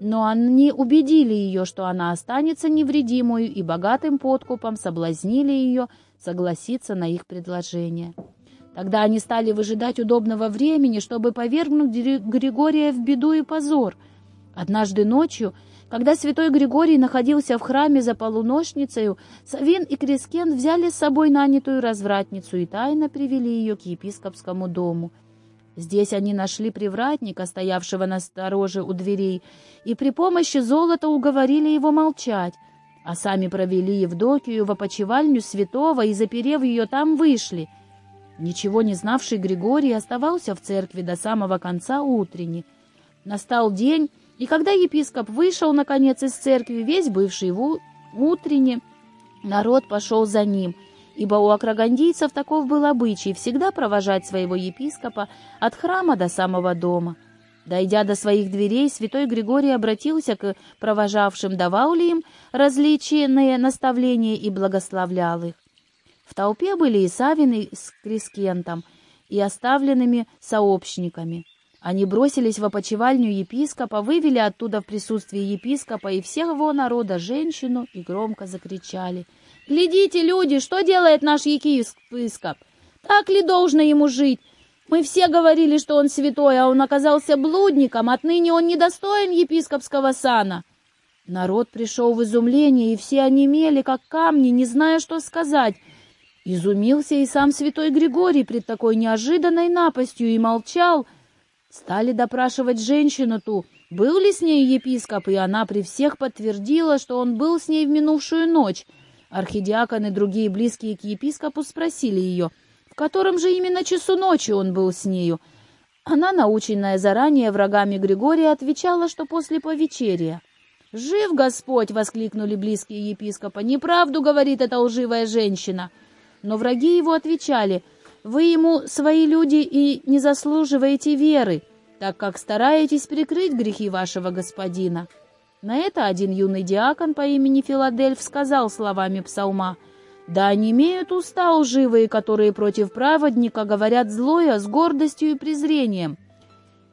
но они убедили ее, что она останется невредимую, и богатым подкупом соблазнили ее согласиться на их предложение. Тогда они стали выжидать удобного времени, чтобы повергнуть Григория в беду и позор. Однажды ночью, когда святой Григорий находился в храме за полуношницей, Савин и Крескен взяли с собой нанятую развратницу и тайно привели ее к епископскому дому — Здесь они нашли привратника, стоявшего на стороже у дверей, и при помощи золота уговорили его молчать, а сами провели Евдокию в опочивальню святого и, заперев ее, там вышли. Ничего не знавший Григорий оставался в церкви до самого конца утренни. Настал день, и когда епископ вышел, наконец, из церкви, весь бывший в утренне, народ пошел за ним — ибо у акрогандийцев таков был обычай всегда провожать своего епископа от храма до самого дома. Дойдя до своих дверей, святой Григорий обратился к провожавшим, давал ли им различные наставления и благословлял их. В толпе были и Савин с Крискентом, и оставленными сообщниками. Они бросились в опочивальню епископа, вывели оттуда в присутствии епископа и всего народа женщину и громко закричали — Глядите, люди, что делает наш епископ? Так ли должно ему жить? Мы все говорили, что он святой, а он оказался блудником. Отныне он недостоин епископского сана. Народ пришел в изумление, и все онемели, как камни, не зная, что сказать. Изумился и сам святой Григорий пред такой неожиданной напастью и молчал. Стали допрашивать женщину ту, был ли с ней епископ, и она при всех подтвердила, что он был с ней в минувшую ночь. Архидиакон и другие близкие к епископу спросили ее, в котором же именно часу ночи он был с нею. Она, наученная заранее врагами Григория, отвечала, что после повечерия. «Жив Господь!» — воскликнули близкие епископа. «Неправду, — говорит эта лживая женщина». Но враги его отвечали, «Вы ему свои люди и не заслуживаете веры, так как стараетесь прикрыть грехи вашего господина». На это один юный диакон по имени Филадельф сказал словами псалма «Да не имеют уста лживые, которые против праведника говорят злое с гордостью и презрением».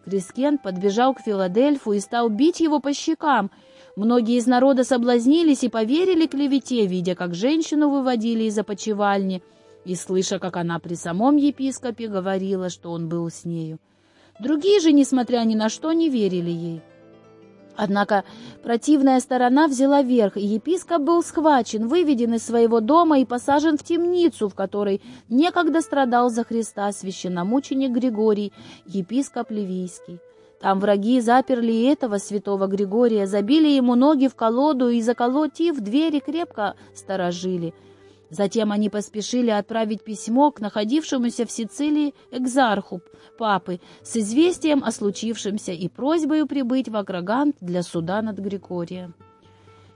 Крискент подбежал к Филадельфу и стал бить его по щекам. Многие из народа соблазнились и поверили клевете, видя, как женщину выводили из опочивальни, и слыша, как она при самом епископе говорила, что он был с нею. Другие же, несмотря ни на что, не верили ей. Однако противная сторона взяла верх, и епископ был схвачен, выведен из своего дома и посажен в темницу, в которой некогда страдал за Христа священномученик Григорий, епископ Ливийский. Там враги заперли этого святого Григория, забили ему ноги в колоду и, заколотив двери, крепко сторожили — Затем они поспешили отправить письмо к находившемуся в Сицилии экзарху папы с известием о случившемся и просьбой прибыть в Акрагант для суда над Григорием.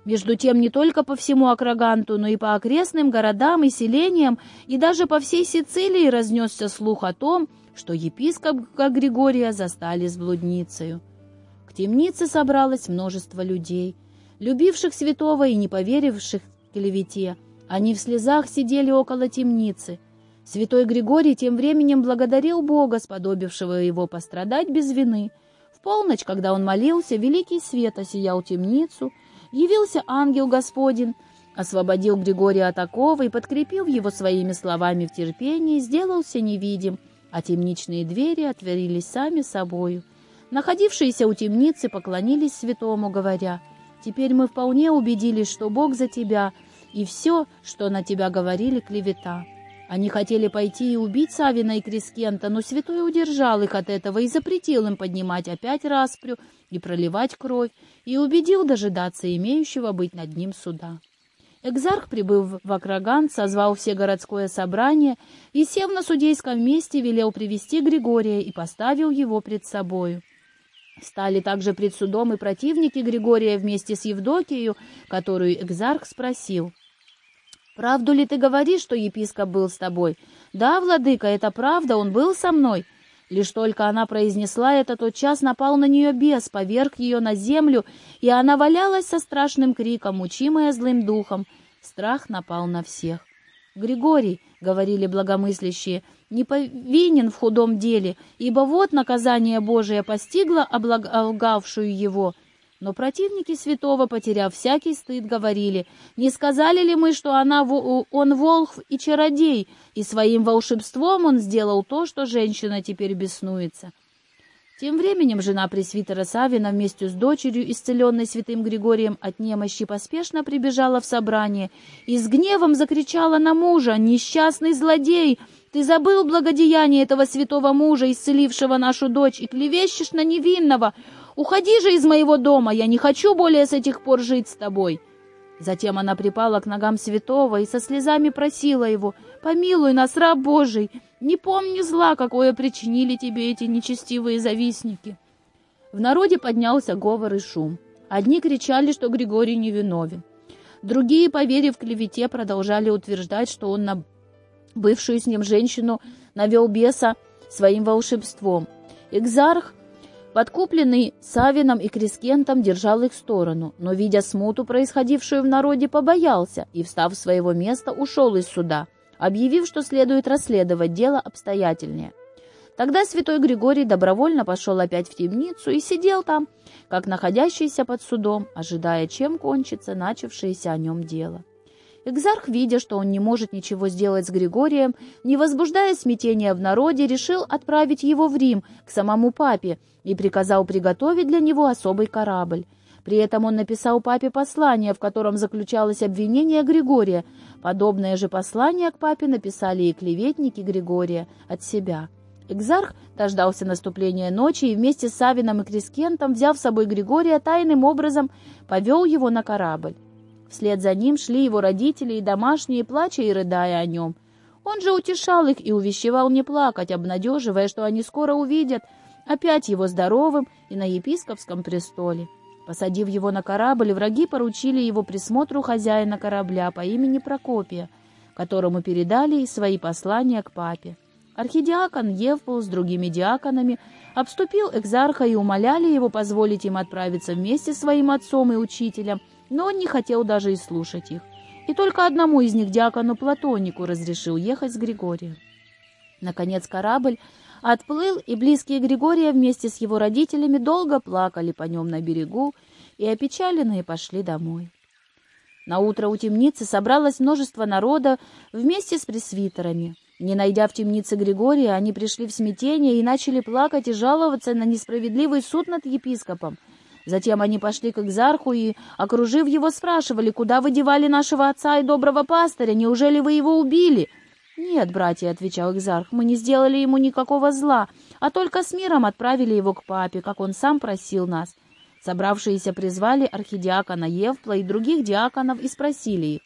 Между тем, не только по всему Акраганту, но и по окрестным городам и селениям, и даже по всей Сицилии разнесся слух о том, что епископа Григория застали с блудницею. К темнице собралось множество людей, любивших святого и не поверивших клевете, они в слезах сидели около темницы. Святой Григорий тем временем благодарил Бога, сподобившего его пострадать без вины. В полночь, когда он молился, великий свет осиял темницу, явился ангел Господень, освободил Григория от оковы и, подкрепив его своими словами в терпении, сделался невидим, а темничные двери отворились сами собою. Находившиеся у темницы поклонились святому, говоря, «Теперь мы вполне убедились, что Бог за тебя, и все, что на тебя говорили, клевета. Они хотели пойти и убить Савина и Крискента, но святой удержал их от этого и запретил им поднимать опять распрю и проливать кровь, и убедил дожидаться имеющего быть над ним суда. Экзарх, прибыв в Акраган, созвал все городское собрание и, сев на судейском месте, велел привести Григория и поставил его пред собою. Стали также пред судом и противники Григория вместе с Евдокией, которую Экзарх спросил — «Правду ли ты говоришь, что епископ был с тобой?» «Да, владыка, это правда, он был со мной». Лишь только она произнесла это, тот час напал на нее бес, поверг ее на землю, и она валялась со страшным криком, мучимая злым духом. Страх напал на всех. «Григорий», — говорили благомыслящие, — «не повинен в худом деле, ибо вот наказание Божие постигло облгавшую его». Но противники святого, потеряв всякий стыд, говорили, «Не сказали ли мы, что она, он волхв и чародей, и своим волшебством он сделал то, что женщина теперь беснуется?» Тем временем жена пресвитера Савина вместе с дочерью, исцеленной святым Григорием от немощи, поспешно прибежала в собрание и с гневом закричала на мужа «Несчастный злодей! Ты забыл благодеяние этого святого мужа, исцелившего нашу дочь, и клевещешь на невинного! Уходи же из моего дома! Я не хочу более с этих пор жить с тобой!» Затем она припала к ногам святого и со слезами просила его «Помилуй нас, раб Божий!» Не помни зла, какое причинили тебе эти нечестивые завистники. В народе поднялся говор и шум. Одни кричали, что Григорий невиновен. Другие, поверив клевете, продолжали утверждать, что он на бывшую с ним женщину навел беса своим волшебством. Экзарх, подкупленный Савином и Крискентом, держал их сторону, но, видя смуту, происходившую в народе, побоялся и, встав с своего места, ушел из суда объявив, что следует расследовать дело обстоятельнее. Тогда святой Григорий добровольно пошел опять в темницу и сидел там, как находящийся под судом, ожидая, чем кончится начавшееся о нем дело. Экзарх, видя, что он не может ничего сделать с Григорием, не возбуждая смятения в народе, решил отправить его в Рим к самому папе и приказал приготовить для него особый корабль. При этом он написал папе послание, в котором заключалось обвинение Григория. Подобное же послание к папе написали и клеветники Григория от себя. Экзарх дождался наступления ночи и вместе с Савином и Крискентом, взяв с собой Григория, тайным образом повел его на корабль. Вслед за ним шли его родители и домашние, плача и рыдая о нем. Он же утешал их и увещевал не плакать, обнадеживая, что они скоро увидят опять его здоровым и на епископском престоле. Посадив его на корабль, враги поручили его присмотру хозяина корабля по имени Прокопия, которому передали свои послания к папе. Архидиакон Евпол с другими диаконами обступил экзарха и умоляли его позволить им отправиться вместе с своим отцом и учителем, но он не хотел даже и слушать их. И только одному из них, диакону Платонику, разрешил ехать с Григорием. Наконец корабль отплыл, и близкие Григория вместе с его родителями долго плакали по нем на берегу и опечаленные пошли домой. На утро у темницы собралось множество народа вместе с пресвитерами. Не найдя в темнице Григория, они пришли в смятение и начали плакать и жаловаться на несправедливый суд над епископом. Затем они пошли к экзарху и, окружив его, спрашивали, куда вы девали нашего отца и доброго пастыря, неужели вы его убили?» «Нет, братья», — отвечал Экзарх, — «мы не сделали ему никакого зла, а только с миром отправили его к папе, как он сам просил нас». Собравшиеся призвали архидиакона Евпла и других диаконов и спросили их,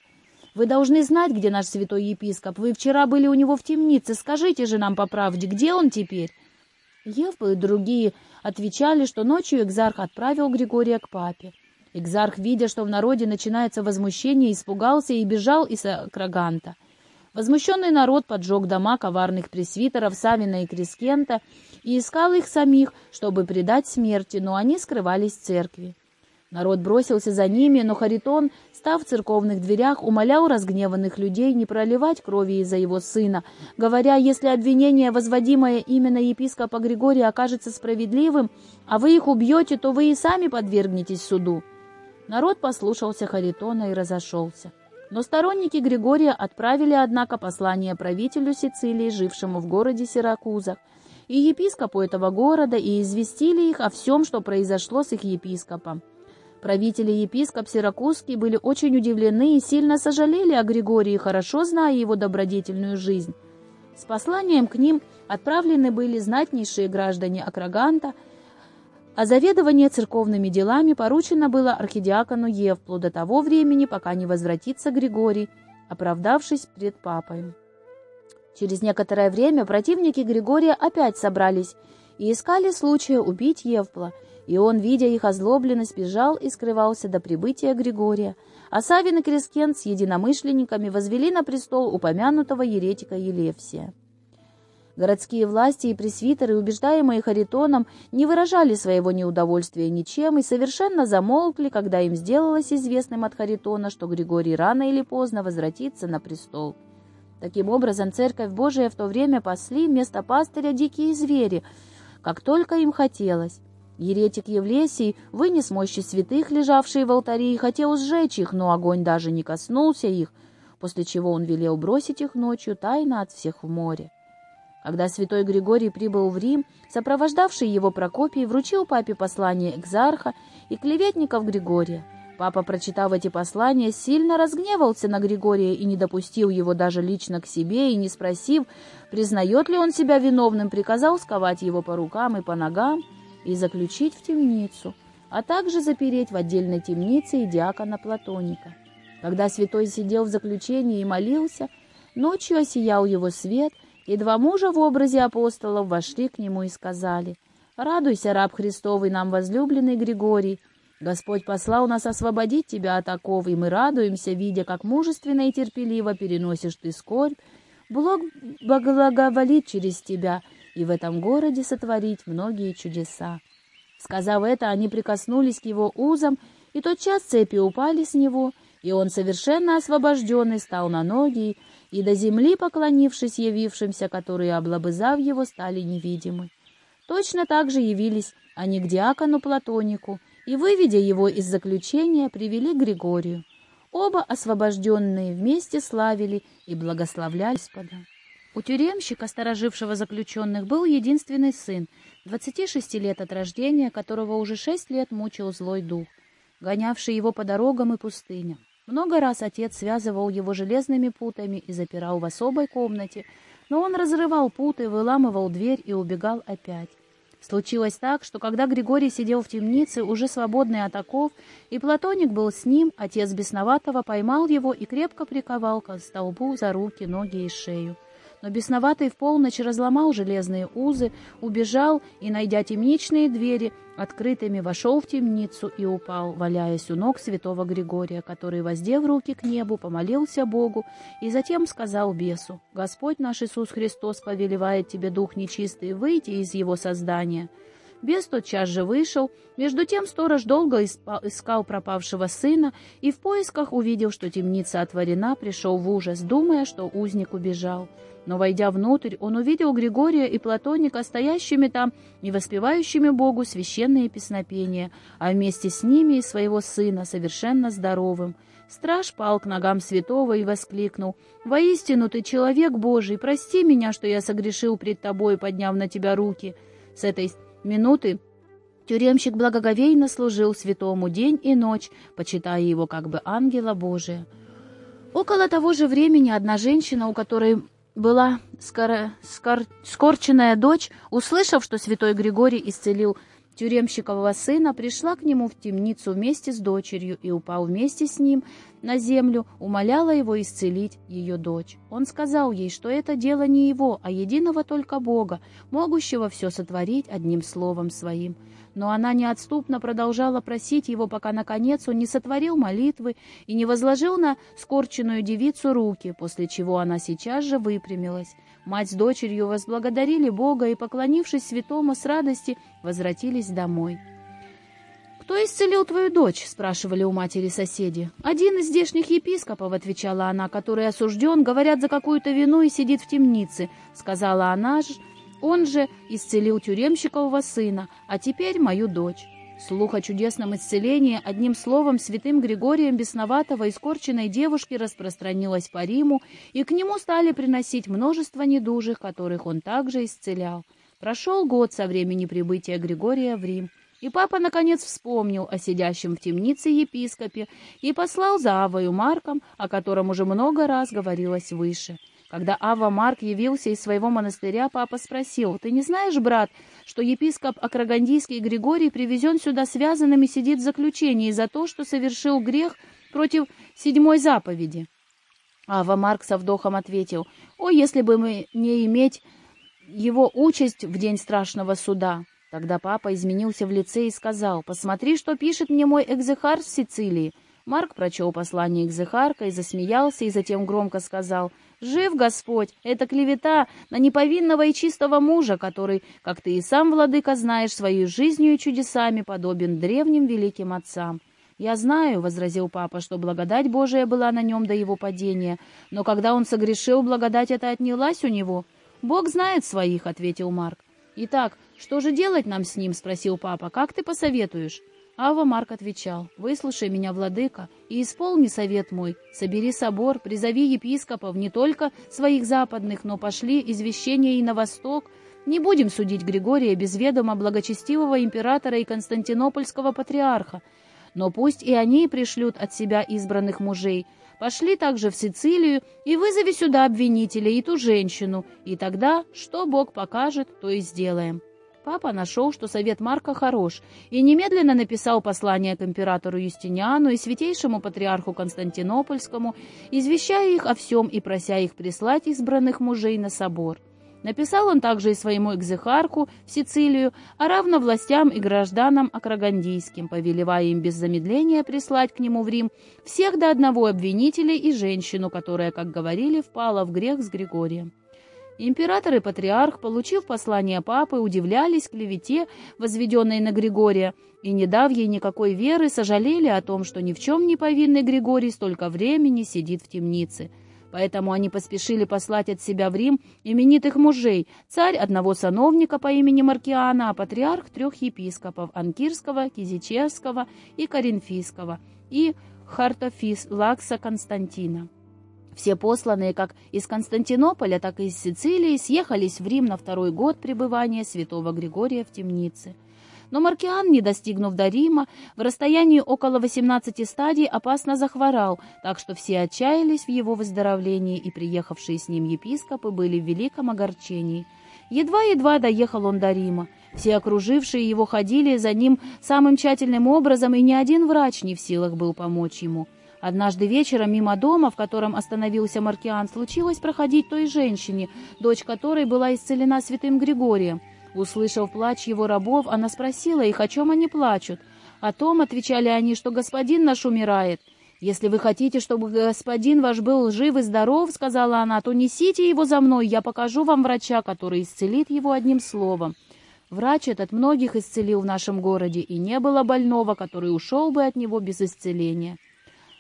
«Вы должны знать, где наш святой епископ. Вы вчера были у него в темнице. Скажите же нам по правде, где он теперь?» Евпл и другие отвечали, что ночью Экзарх отправил Григория к папе. Экзарх, видя, что в народе начинается возмущение, испугался и бежал из Акраганта. Возмущенный народ поджег дома коварных пресвитеров Савина и Крискента и искал их самих, чтобы предать смерти, но они скрывались в церкви. Народ бросился за ними, но Харитон, став в церковных дверях, умолял разгневанных людей не проливать крови из-за его сына, говоря, если обвинение, возводимое именно епископа Григория, окажется справедливым, а вы их убьете, то вы и сами подвергнетесь суду. Народ послушался Харитона и разошелся. Но сторонники Григория отправили, однако, послание правителю Сицилии, жившему в городе Сиракузах, и епископу этого города, и известили их о всем, что произошло с их епископом. Правители епископ Сиракузский были очень удивлены и сильно сожалели о Григории, хорошо зная его добродетельную жизнь. С посланием к ним отправлены были знатнейшие граждане Акраганта – а заведование церковными делами поручено было архидиакону Евплу до того времени, пока не возвратится Григорий, оправдавшись пред папой. Через некоторое время противники Григория опять собрались и искали случая убить Евпла, и он, видя их озлобленность, бежал и скрывался до прибытия Григория, а Савин и Крескент с единомышленниками возвели на престол упомянутого еретика Елевсия. Городские власти и пресвитеры, убеждаемые Харитоном, не выражали своего неудовольствия ничем и совершенно замолкли, когда им сделалось известным от Харитона, что Григорий рано или поздно возвратится на престол. Таким образом, Церковь Божия в то время пасли вместо пастыря дикие звери, как только им хотелось. Еретик Евлесий вынес мощи святых, лежавшие в алтаре, и хотел сжечь их, но огонь даже не коснулся их, после чего он велел бросить их ночью тайно от всех в море. Когда святой Григорий прибыл в Рим, сопровождавший его Прокопий вручил папе послание экзарха и клеветников Григория. Папа, прочитав эти послания, сильно разгневался на Григория и не допустил его даже лично к себе, и не спросив, признает ли он себя виновным, приказал сковать его по рукам и по ногам и заключить в темницу, а также запереть в отдельной темнице и диакона Платоника. Когда святой сидел в заключении и молился, ночью осиял его свет — и два мужа в образе апостолов вошли к нему и сказали, «Радуйся, раб Христовый, нам возлюбленный Григорий. Господь послал нас освободить тебя от оков, и мы радуемся, видя, как мужественно и терпеливо переносишь ты скорбь. Бог благоволит через тебя, и в этом городе сотворить многие чудеса». Сказав это, они прикоснулись к его узам, и тотчас цепи упали с него, и он, совершенно освобожденный, стал на ноги и до земли, поклонившись явившимся, которые, облобызав его, стали невидимы. Точно так же явились они к диакону Платонику и, выведя его из заключения, привели Григорию. Оба освобожденные вместе славили и благословляли Господа. У тюремщика, сторожившего заключенных, был единственный сын, 26 лет от рождения, которого уже шесть лет мучил злой дух, гонявший его по дорогам и пустыням. Много раз отец связывал его железными путами и запирал в особой комнате, но он разрывал путы, выламывал дверь и убегал опять. Случилось так, что когда Григорий сидел в темнице, уже свободный от оков, и Платоник был с ним, отец бесноватого поймал его и крепко приковал к столбу за руки, ноги и шею но бесноватый в полночь разломал железные узы, убежал и, найдя темничные двери, открытыми вошел в темницу и упал, валяясь у ног святого Григория, который, воздев руки к небу, помолился Богу и затем сказал бесу, «Господь наш Иисус Христос повелевает тебе, дух нечистый, выйти из его создания». Бес тотчас же вышел. Между тем сторож долго искал пропавшего сына и в поисках увидел, что темница отворена, пришел в ужас, думая, что узник убежал. Но, войдя внутрь, он увидел Григория и Платоника стоящими там и воспевающими Богу священные песнопения, а вместе с ними и своего сына, совершенно здоровым. Страж пал к ногам святого и воскликнул, «Воистину ты человек Божий, прости меня, что я согрешил пред тобой, подняв на тебя руки». С этой минуты тюремщик благоговейно служил святому день и ночь, почитая его как бы ангела Божия. Около того же времени одна женщина, у которой была скоро, скор, скорченная дочь, услышав, что святой Григорий исцелил тюремщикового сына, пришла к нему в темницу вместе с дочерью и, упав вместе с ним на землю, умоляла его исцелить ее дочь. Он сказал ей, что это дело не его, а единого только Бога, могущего все сотворить одним словом своим. Но она неотступно продолжала просить его, пока, наконец, он не сотворил молитвы и не возложил на скорченную девицу руки, после чего она сейчас же выпрямилась. Мать с дочерью возблагодарили Бога и, поклонившись святому с радости, возвратились домой. «Кто исцелил твою дочь?» — спрашивали у матери соседи. «Один из здешних епископов», — отвечала она, — «который осужден, говорят, за какую-то вину и сидит в темнице», — сказала она же. «Он же исцелил тюремщикового сына, а теперь мою дочь». Слух о чудесном исцелении одним словом святым Григорием бесноватого и скорченной девушки распространилось по Риму, и к нему стали приносить множество недужих, которых он также исцелял. Прошел год со времени прибытия Григория в Рим, и папа, наконец, вспомнил о сидящем в темнице епископе и послал за Авою Марком, о котором уже много раз говорилось выше. Когда Ава Марк явился из своего монастыря, папа спросил, «Ты не знаешь, брат, что епископ Акрагандийский Григорий привезен сюда связанным и сидит в заключении за то, что совершил грех против седьмой заповеди?» Ава Марк со вдохом ответил, «О, если бы мы не иметь его участь в день страшного суда!» Тогда папа изменился в лице и сказал, «Посмотри, что пишет мне мой экзехар в Сицилии». Марк прочел послание экзехарка и засмеялся, и затем громко сказал, «Жив Господь! Это клевета на неповинного и чистого мужа, который, как ты и сам, владыка, знаешь, своей жизнью и чудесами подобен древним великим отцам». «Я знаю», — возразил папа, — «что благодать Божия была на нем до его падения, но когда он согрешил, благодать эта отнялась у него». «Бог знает своих», — ответил Марк. «Итак, «Что же делать нам с ним?» — спросил папа. «Как ты посоветуешь?» Ава Марк отвечал, «Выслушай меня, владыка, и исполни совет мой. Собери собор, призови епископов, не только своих западных, но пошли извещения и на восток. Не будем судить Григория без ведома благочестивого императора и константинопольского патриарха. Но пусть и они пришлют от себя избранных мужей. Пошли также в Сицилию и вызови сюда обвинителя и ту женщину, и тогда, что Бог покажет, то и сделаем». Папа нашел, что совет Марка хорош, и немедленно написал послание к императору Юстиниану и святейшему патриарху Константинопольскому, извещая их о всем и прося их прислать избранных мужей на собор. Написал он также и своему экзехарку в Сицилию, а равно властям и гражданам акрагандийским, повелевая им без замедления прислать к нему в Рим всех до одного обвинителя и женщину, которая, как говорили, впала в грех с Григорием. Император и патриарх, получив послание папы, удивлялись клевете, возведенной на Григория, и, не дав ей никакой веры, сожалели о том, что ни в чем не повинный Григорий столько времени сидит в темнице. Поэтому они поспешили послать от себя в Рим именитых мужей, царь одного сановника по имени Маркиана, а патриарх трех епископов – Анкирского, Кизичевского и Коринфийского, и Хартофис Лакса Константина. Все посланные как из Константинополя, так и из Сицилии съехались в Рим на второй год пребывания святого Григория в темнице. Но Маркиан, не достигнув до Рима, в расстоянии около 18 стадий опасно захворал, так что все отчаялись в его выздоровлении, и приехавшие с ним епископы были в великом огорчении. Едва-едва доехал он до Рима. Все окружившие его ходили за ним самым тщательным образом, и ни один врач не в силах был помочь ему. Однажды вечером мимо дома, в котором остановился Маркиан, случилось проходить той женщине, дочь которой была исцелена святым Григорием. Услышав плач его рабов, она спросила их, о чем они плачут. О том, отвечали они, что господин наш умирает. «Если вы хотите, чтобы господин ваш был жив и здоров, — сказала она, — то несите его за мной, я покажу вам врача, который исцелит его одним словом». Врач этот многих исцелил в нашем городе, и не было больного, который ушел бы от него без исцеления.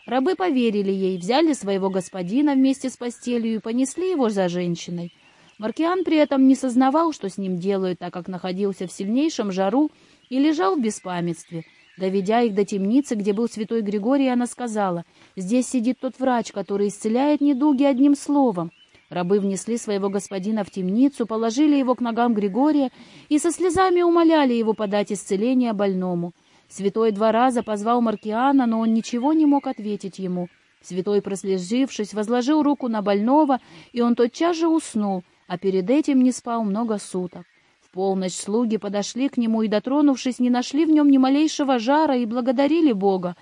Рабы поверили ей, взяли своего господина вместе с постелью и понесли его за женщиной. Маркиан при этом не сознавал, что с ним делают, так как находился в сильнейшем жару и лежал в беспамятстве. Доведя их до темницы, где был святой Григорий, она сказала, «Здесь сидит тот врач, который исцеляет недуги одним словом». Рабы внесли своего господина в темницу, положили его к ногам Григория и со слезами умоляли его подать исцеление больному. Святой два раза позвал Маркиана, но он ничего не мог ответить ему. Святой, прослежившись, возложил руку на больного, и он тотчас же уснул, а перед этим не спал много суток. В полночь слуги подошли к нему и, дотронувшись, не нашли в нем ни малейшего жара и благодарили Бога.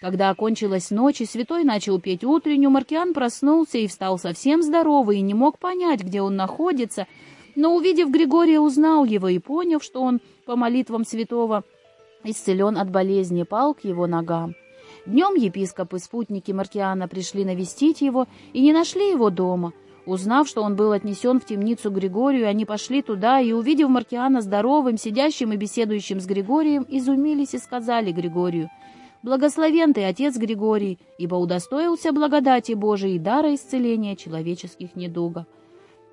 Когда окончилась ночь, и святой начал петь утреннюю, Маркиан проснулся и встал совсем здоровый и не мог понять, где он находится, но, увидев Григория, узнал его и, поняв, что он по молитвам святого исцелен от болезни, пал к его ногам. Днем епископ и спутники Маркиана пришли навестить его и не нашли его дома. Узнав, что он был отнесен в темницу Григорию, они пошли туда и, увидев Маркиана здоровым, сидящим и беседующим с Григорием, изумились и сказали Григорию, «Благословен ты, отец Григорий, ибо удостоился благодати Божией и дара исцеления человеческих недугов».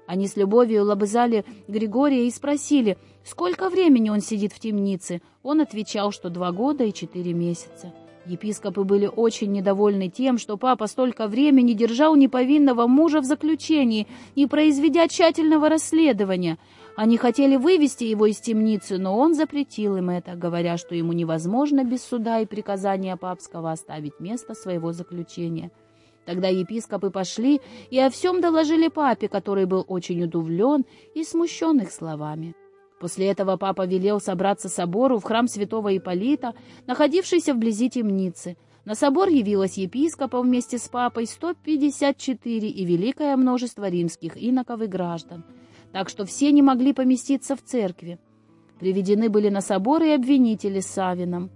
Они с любовью лобызали Григория и спросили, сколько времени он сидит в темнице. Он отвечал, что два года и четыре месяца. Епископы были очень недовольны тем, что папа столько времени держал неповинного мужа в заключении, не произведя тщательного расследования. Они хотели вывести его из темницы, но он запретил им это, говоря, что ему невозможно без суда и приказания папского оставить место своего заключения. Тогда епископы пошли и о всем доложили папе, который был очень удивлен и смущен их словами. После этого папа велел собраться собору в храм святого Ипполита, находившийся вблизи темницы. На собор явилось епископов вместе с папой 154 и великое множество римских иноков и граждан, так что все не могли поместиться в церкви. Приведены были на собор и обвинители с Савином.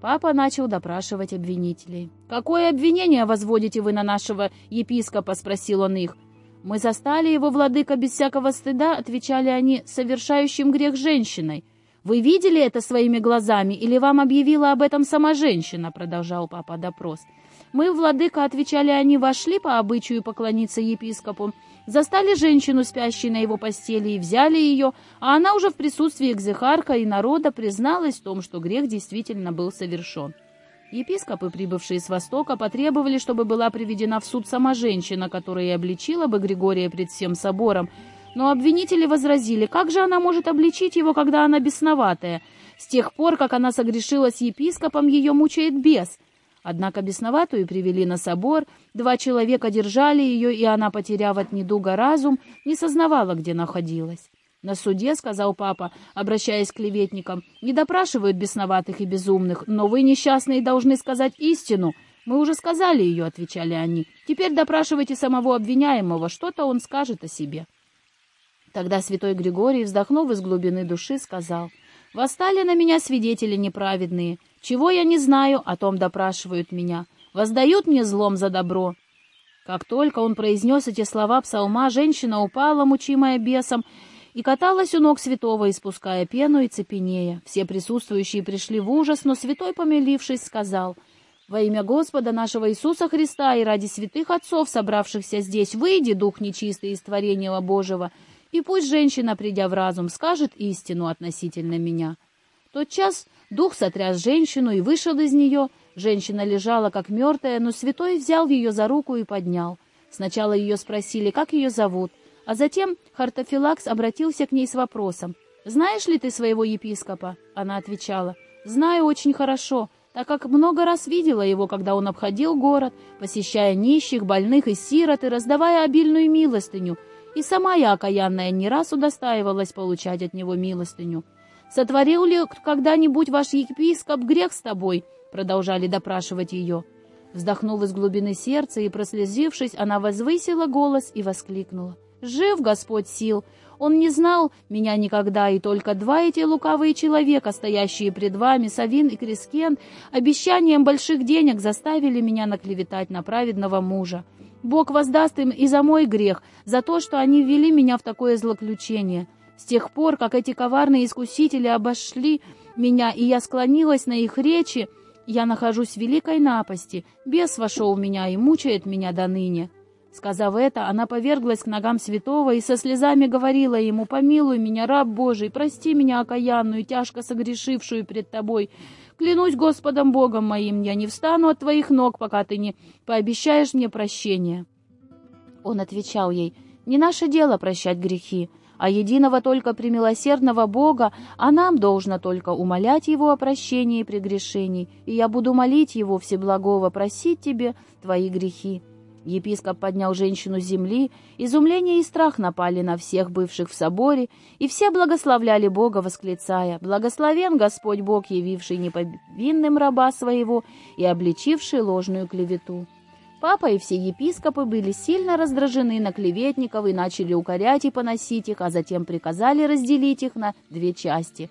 Папа начал допрашивать обвинителей. «Какое обвинение возводите вы на нашего епископа?» — спросил он их. «Мы застали его, владыка, без всякого стыда», — отвечали они, — «совершающим грех женщиной. Вы видели это своими глазами или вам объявила об этом сама женщина?» — продолжал папа допрос. «Мы, владыка, — отвечали они, — вошли по обычаю поклониться епископу, застали женщину, спящей на его постели, и взяли ее, а она уже в присутствии экзехарка и народа призналась в том, что грех действительно был совершен». Епископы, прибывшие с Востока, потребовали, чтобы была приведена в суд сама женщина, которая и обличила бы Григория пред всем собором, но обвинители возразили, как же она может обличить его, когда она бесноватая? С тех пор, как она согрешила с епископом, ее мучает бес. Однако бесноватую привели на собор, два человека держали ее, и она, потеряв от недуга разум, не сознавала, где находилась. На суде, сказал папа, обращаясь к клеветникам, не допрашивают бесноватых и безумных, но вы, несчастные, должны сказать истину. Мы уже сказали ее, отвечали они. Теперь допрашивайте самого обвиняемого, что-то он скажет о себе. Тогда святой Григорий, вздохнув из глубины души, сказал, «Восстали на меня свидетели неправедные. Чего я не знаю, о том допрашивают меня. Воздают мне злом за добро». Как только он произнес эти слова псалма, женщина упала, мучимая бесом, и каталась у ног святого, испуская пену и цепенея. Все присутствующие пришли в ужас, но святой, помилившись, сказал, «Во имя Господа нашего Иисуса Христа и ради святых отцов, собравшихся здесь, выйди, дух нечистый из творения Божьего, и пусть женщина, придя в разум, скажет истину относительно меня. Тот час дух сотряс женщину и вышел из нее. Женщина лежала, как мертвая, но святой взял ее за руку и поднял. Сначала ее спросили, как ее зовут, а затем Хартофилакс обратился к ней с вопросом. «Знаешь ли ты своего епископа?» Она отвечала. «Знаю очень хорошо, так как много раз видела его, когда он обходил город, посещая нищих, больных и сирот и раздавая обильную милостыню, и сама я, окаянная, не раз удостаивалась получать от него милостыню. «Сотворил ли когда-нибудь ваш епископ грех с тобой?» Продолжали допрашивать ее. Вздохнув из глубины сердца и прослезившись, она возвысила голос и воскликнула. «Жив Господь сил! Он не знал меня никогда, и только два эти лукавые человека, стоящие пред вами, Савин и Крискент, обещанием больших денег заставили меня наклеветать на праведного мужа. Бог воздаст им и за мой грех, за то, что они ввели меня в такое злоключение. С тех пор, как эти коварные искусители обошли меня, и я склонилась на их речи, я нахожусь в великой напасти. Бес вошел в меня и мучает меня до ныне». Сказав это, она поверглась к ногам святого и со слезами говорила ему, «Помилуй меня, раб Божий, прости меня, окаянную, тяжко согрешившую пред тобой. Клянусь Господом Богом моим, я не встану от твоих ног, пока ты не пообещаешь мне прощение». Он отвечал ей, «Не наше дело прощать грехи, а единого только премилосердного Бога, а нам должно только умолять Его о прощении прегрешений, и я буду молить Его Всеблагого просить тебе твои грехи». Епископ поднял женщину с земли, изумление и страх напали на всех бывших в соборе, и все благословляли Бога, восклицая «Благословен Господь Бог, явивший неповинным раба своего и обличивший ложную клевету». Папа и все епископы были сильно раздражены на клеветников и начали укорять и поносить их, а затем приказали разделить их на две части.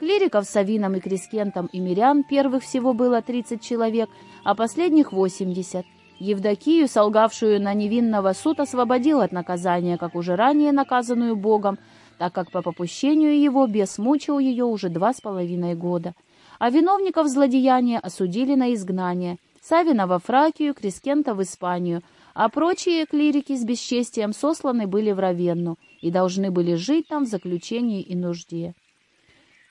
Клириков с Савином и Крискентом и мирян первых всего было 30 человек, а последних 80. Евдокию, солгавшую на невинного суд, освободил от наказания, как уже ранее наказанную Богом, так как по попущению его бес мучил ее уже два с половиной года. А виновников злодеяния осудили на изгнание. Савина во Фракию, Крискента в Испанию, а прочие клирики с бесчестием сосланы были в Равенну и должны были жить там в заключении и нужде.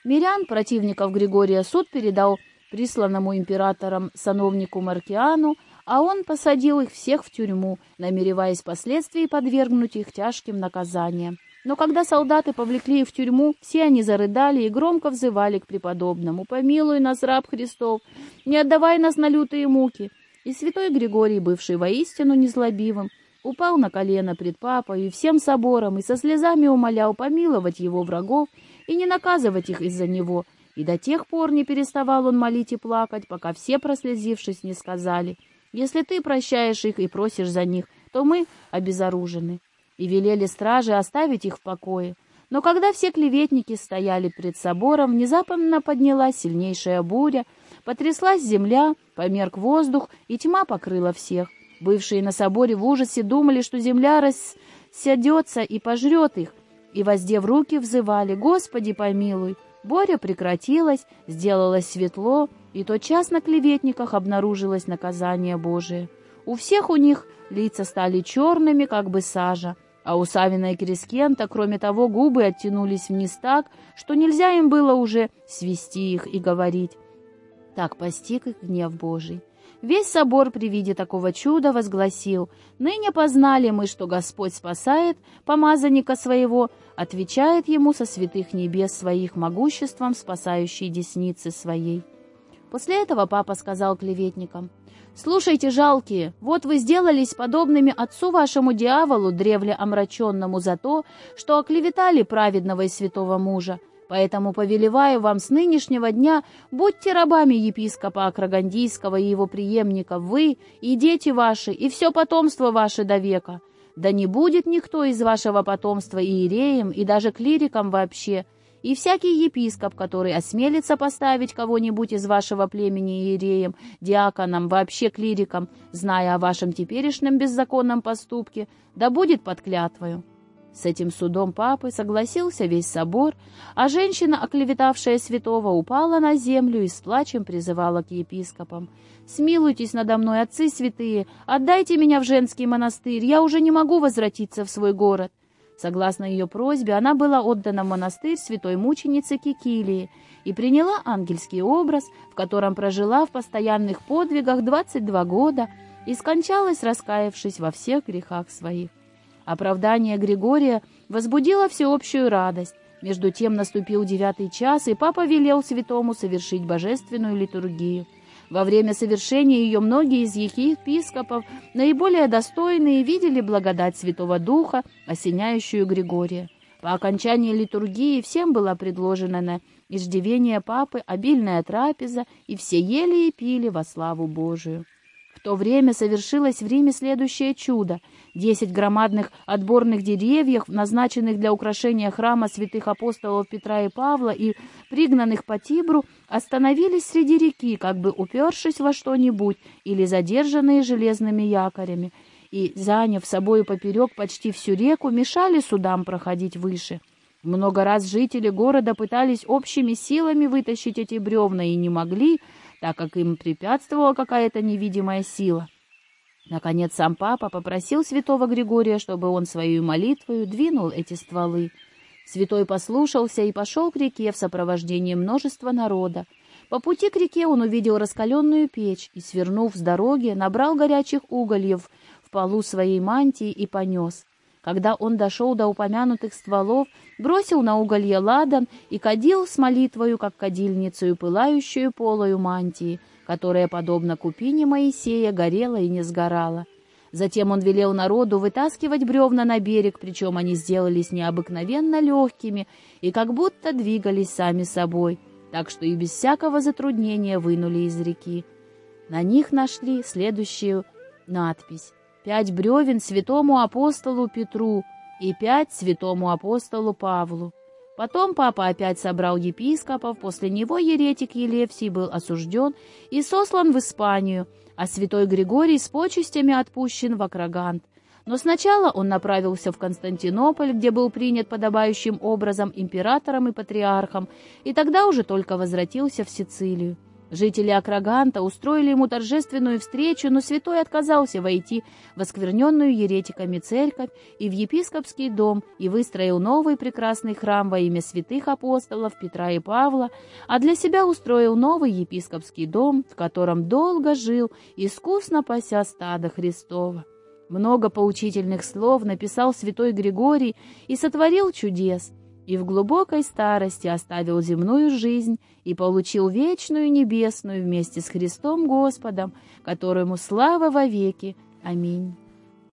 Мирян, противников Григория, суд передал присланному императором сановнику Маркиану, а он посадил их всех в тюрьму, намереваясь впоследствии подвергнуть их тяжким наказаниям. Но когда солдаты повлекли их в тюрьму, все они зарыдали и громко взывали к преподобному «Помилуй нас, раб Христов, не отдавай нас на лютые муки». И святой Григорий, бывший воистину незлобивым, упал на колено пред папой и всем собором и со слезами умолял помиловать его врагов и не наказывать их из-за него. И до тех пор не переставал он молить и плакать, пока все, прослезившись, не сказали — если ты прощаешь их и просишь за них, то мы обезоружены». И велели страже оставить их в покое. Но когда все клеветники стояли пред собором, внезапно поднялась сильнейшая буря, потряслась земля, померк воздух, и тьма покрыла всех. Бывшие на соборе в ужасе думали, что земля рассядется и пожрет их, и, воздев руки, взывали «Господи, помилуй!» Боря прекратилась, сделалось светло, и тотчас на клеветниках обнаружилось наказание Божие. У всех у них лица стали черными, как бы сажа, а у Савина и Крескента, кроме того, губы оттянулись вниз так, что нельзя им было уже свести их и говорить. Так постиг их гнев Божий. Весь собор при виде такого чуда возгласил, «Ныне познали мы, что Господь спасает помазанника своего, отвечает ему со святых небес своих могуществом, спасающей десницы своей». После этого папа сказал клеветникам, «Слушайте, жалкие, вот вы сделались подобными отцу вашему дьяволу, древле омраченному, за то, что оклеветали праведного и святого мужа, Поэтому повелеваю вам с нынешнего дня, будьте рабами епископа Акрагандийского и его преемника, вы и дети ваши, и все потомство ваше до века. Да не будет никто из вашего потомства иереем и даже клириком вообще, и всякий епископ, который осмелится поставить кого-нибудь из вашего племени иереем, диаконом, вообще клириком, зная о вашем теперешнем беззаконном поступке, да будет под клятвою. С этим судом папы согласился весь собор, а женщина, оклеветавшая святого, упала на землю и с плачем призывала к епископам. «Смилуйтесь надо мной, отцы святые, отдайте меня в женский монастырь, я уже не могу возвратиться в свой город». Согласно ее просьбе, она была отдана в монастырь святой мученицы Кикилии и приняла ангельский образ, в котором прожила в постоянных подвигах 22 года и скончалась, раскаявшись во всех грехах своих. Оправдание Григория возбудило всеобщую радость. Между тем наступил девятый час, и папа велел святому совершить божественную литургию. Во время совершения ее многие из епископов, наиболее достойные, видели благодать Святого Духа, осеняющую Григория. По окончании литургии всем было предложено на иждивение папы обильная трапеза, и все ели и пили во славу Божию. В то время совершилось в Риме следующее чудо. Десять громадных отборных деревьев, назначенных для украшения храма святых апостолов Петра и Павла и пригнанных по Тибру, остановились среди реки, как бы упершись во что-нибудь или задержанные железными якорями, и, заняв собою поперек почти всю реку, мешали судам проходить выше. Много раз жители города пытались общими силами вытащить эти бревна и не могли, так как им препятствовала какая-то невидимая сила. Наконец сам папа попросил святого Григория, чтобы он свою молитвою двинул эти стволы. Святой послушался и пошел к реке в сопровождении множества народа. По пути к реке он увидел раскаленную печь и, свернув с дороги, набрал горячих угольев в полу своей мантии и понес. Когда он дошел до упомянутых стволов, бросил на уголье ладан и кадил с молитвою, как кадильницу, пылающую полою мантии, которая, подобно купине Моисея, горела и не сгорала. Затем он велел народу вытаскивать бревна на берег, причем они сделались необыкновенно легкими и как будто двигались сами собой, так что и без всякого затруднения вынули из реки. На них нашли следующую надпись пять бревен святому апостолу Петру и пять святому апостолу Павлу. Потом папа опять собрал епископов, после него еретик Елевсий был осужден и сослан в Испанию, а святой Григорий с почестями отпущен в Акрагант. Но сначала он направился в Константинополь, где был принят подобающим образом императором и патриархом, и тогда уже только возвратился в Сицилию. Жители Акраганта устроили ему торжественную встречу, но святой отказался войти в оскверненную еретиками церковь и в епископский дом и выстроил новый прекрасный храм во имя святых апостолов Петра и Павла, а для себя устроил новый епископский дом, в котором долго жил, искусно пася стада Христова. Много поучительных слов написал святой Григорий и сотворил чудес — и в глубокой старости оставил земную жизнь и получил вечную небесную вместе с Христом Господом, которому слава вовеки. Аминь.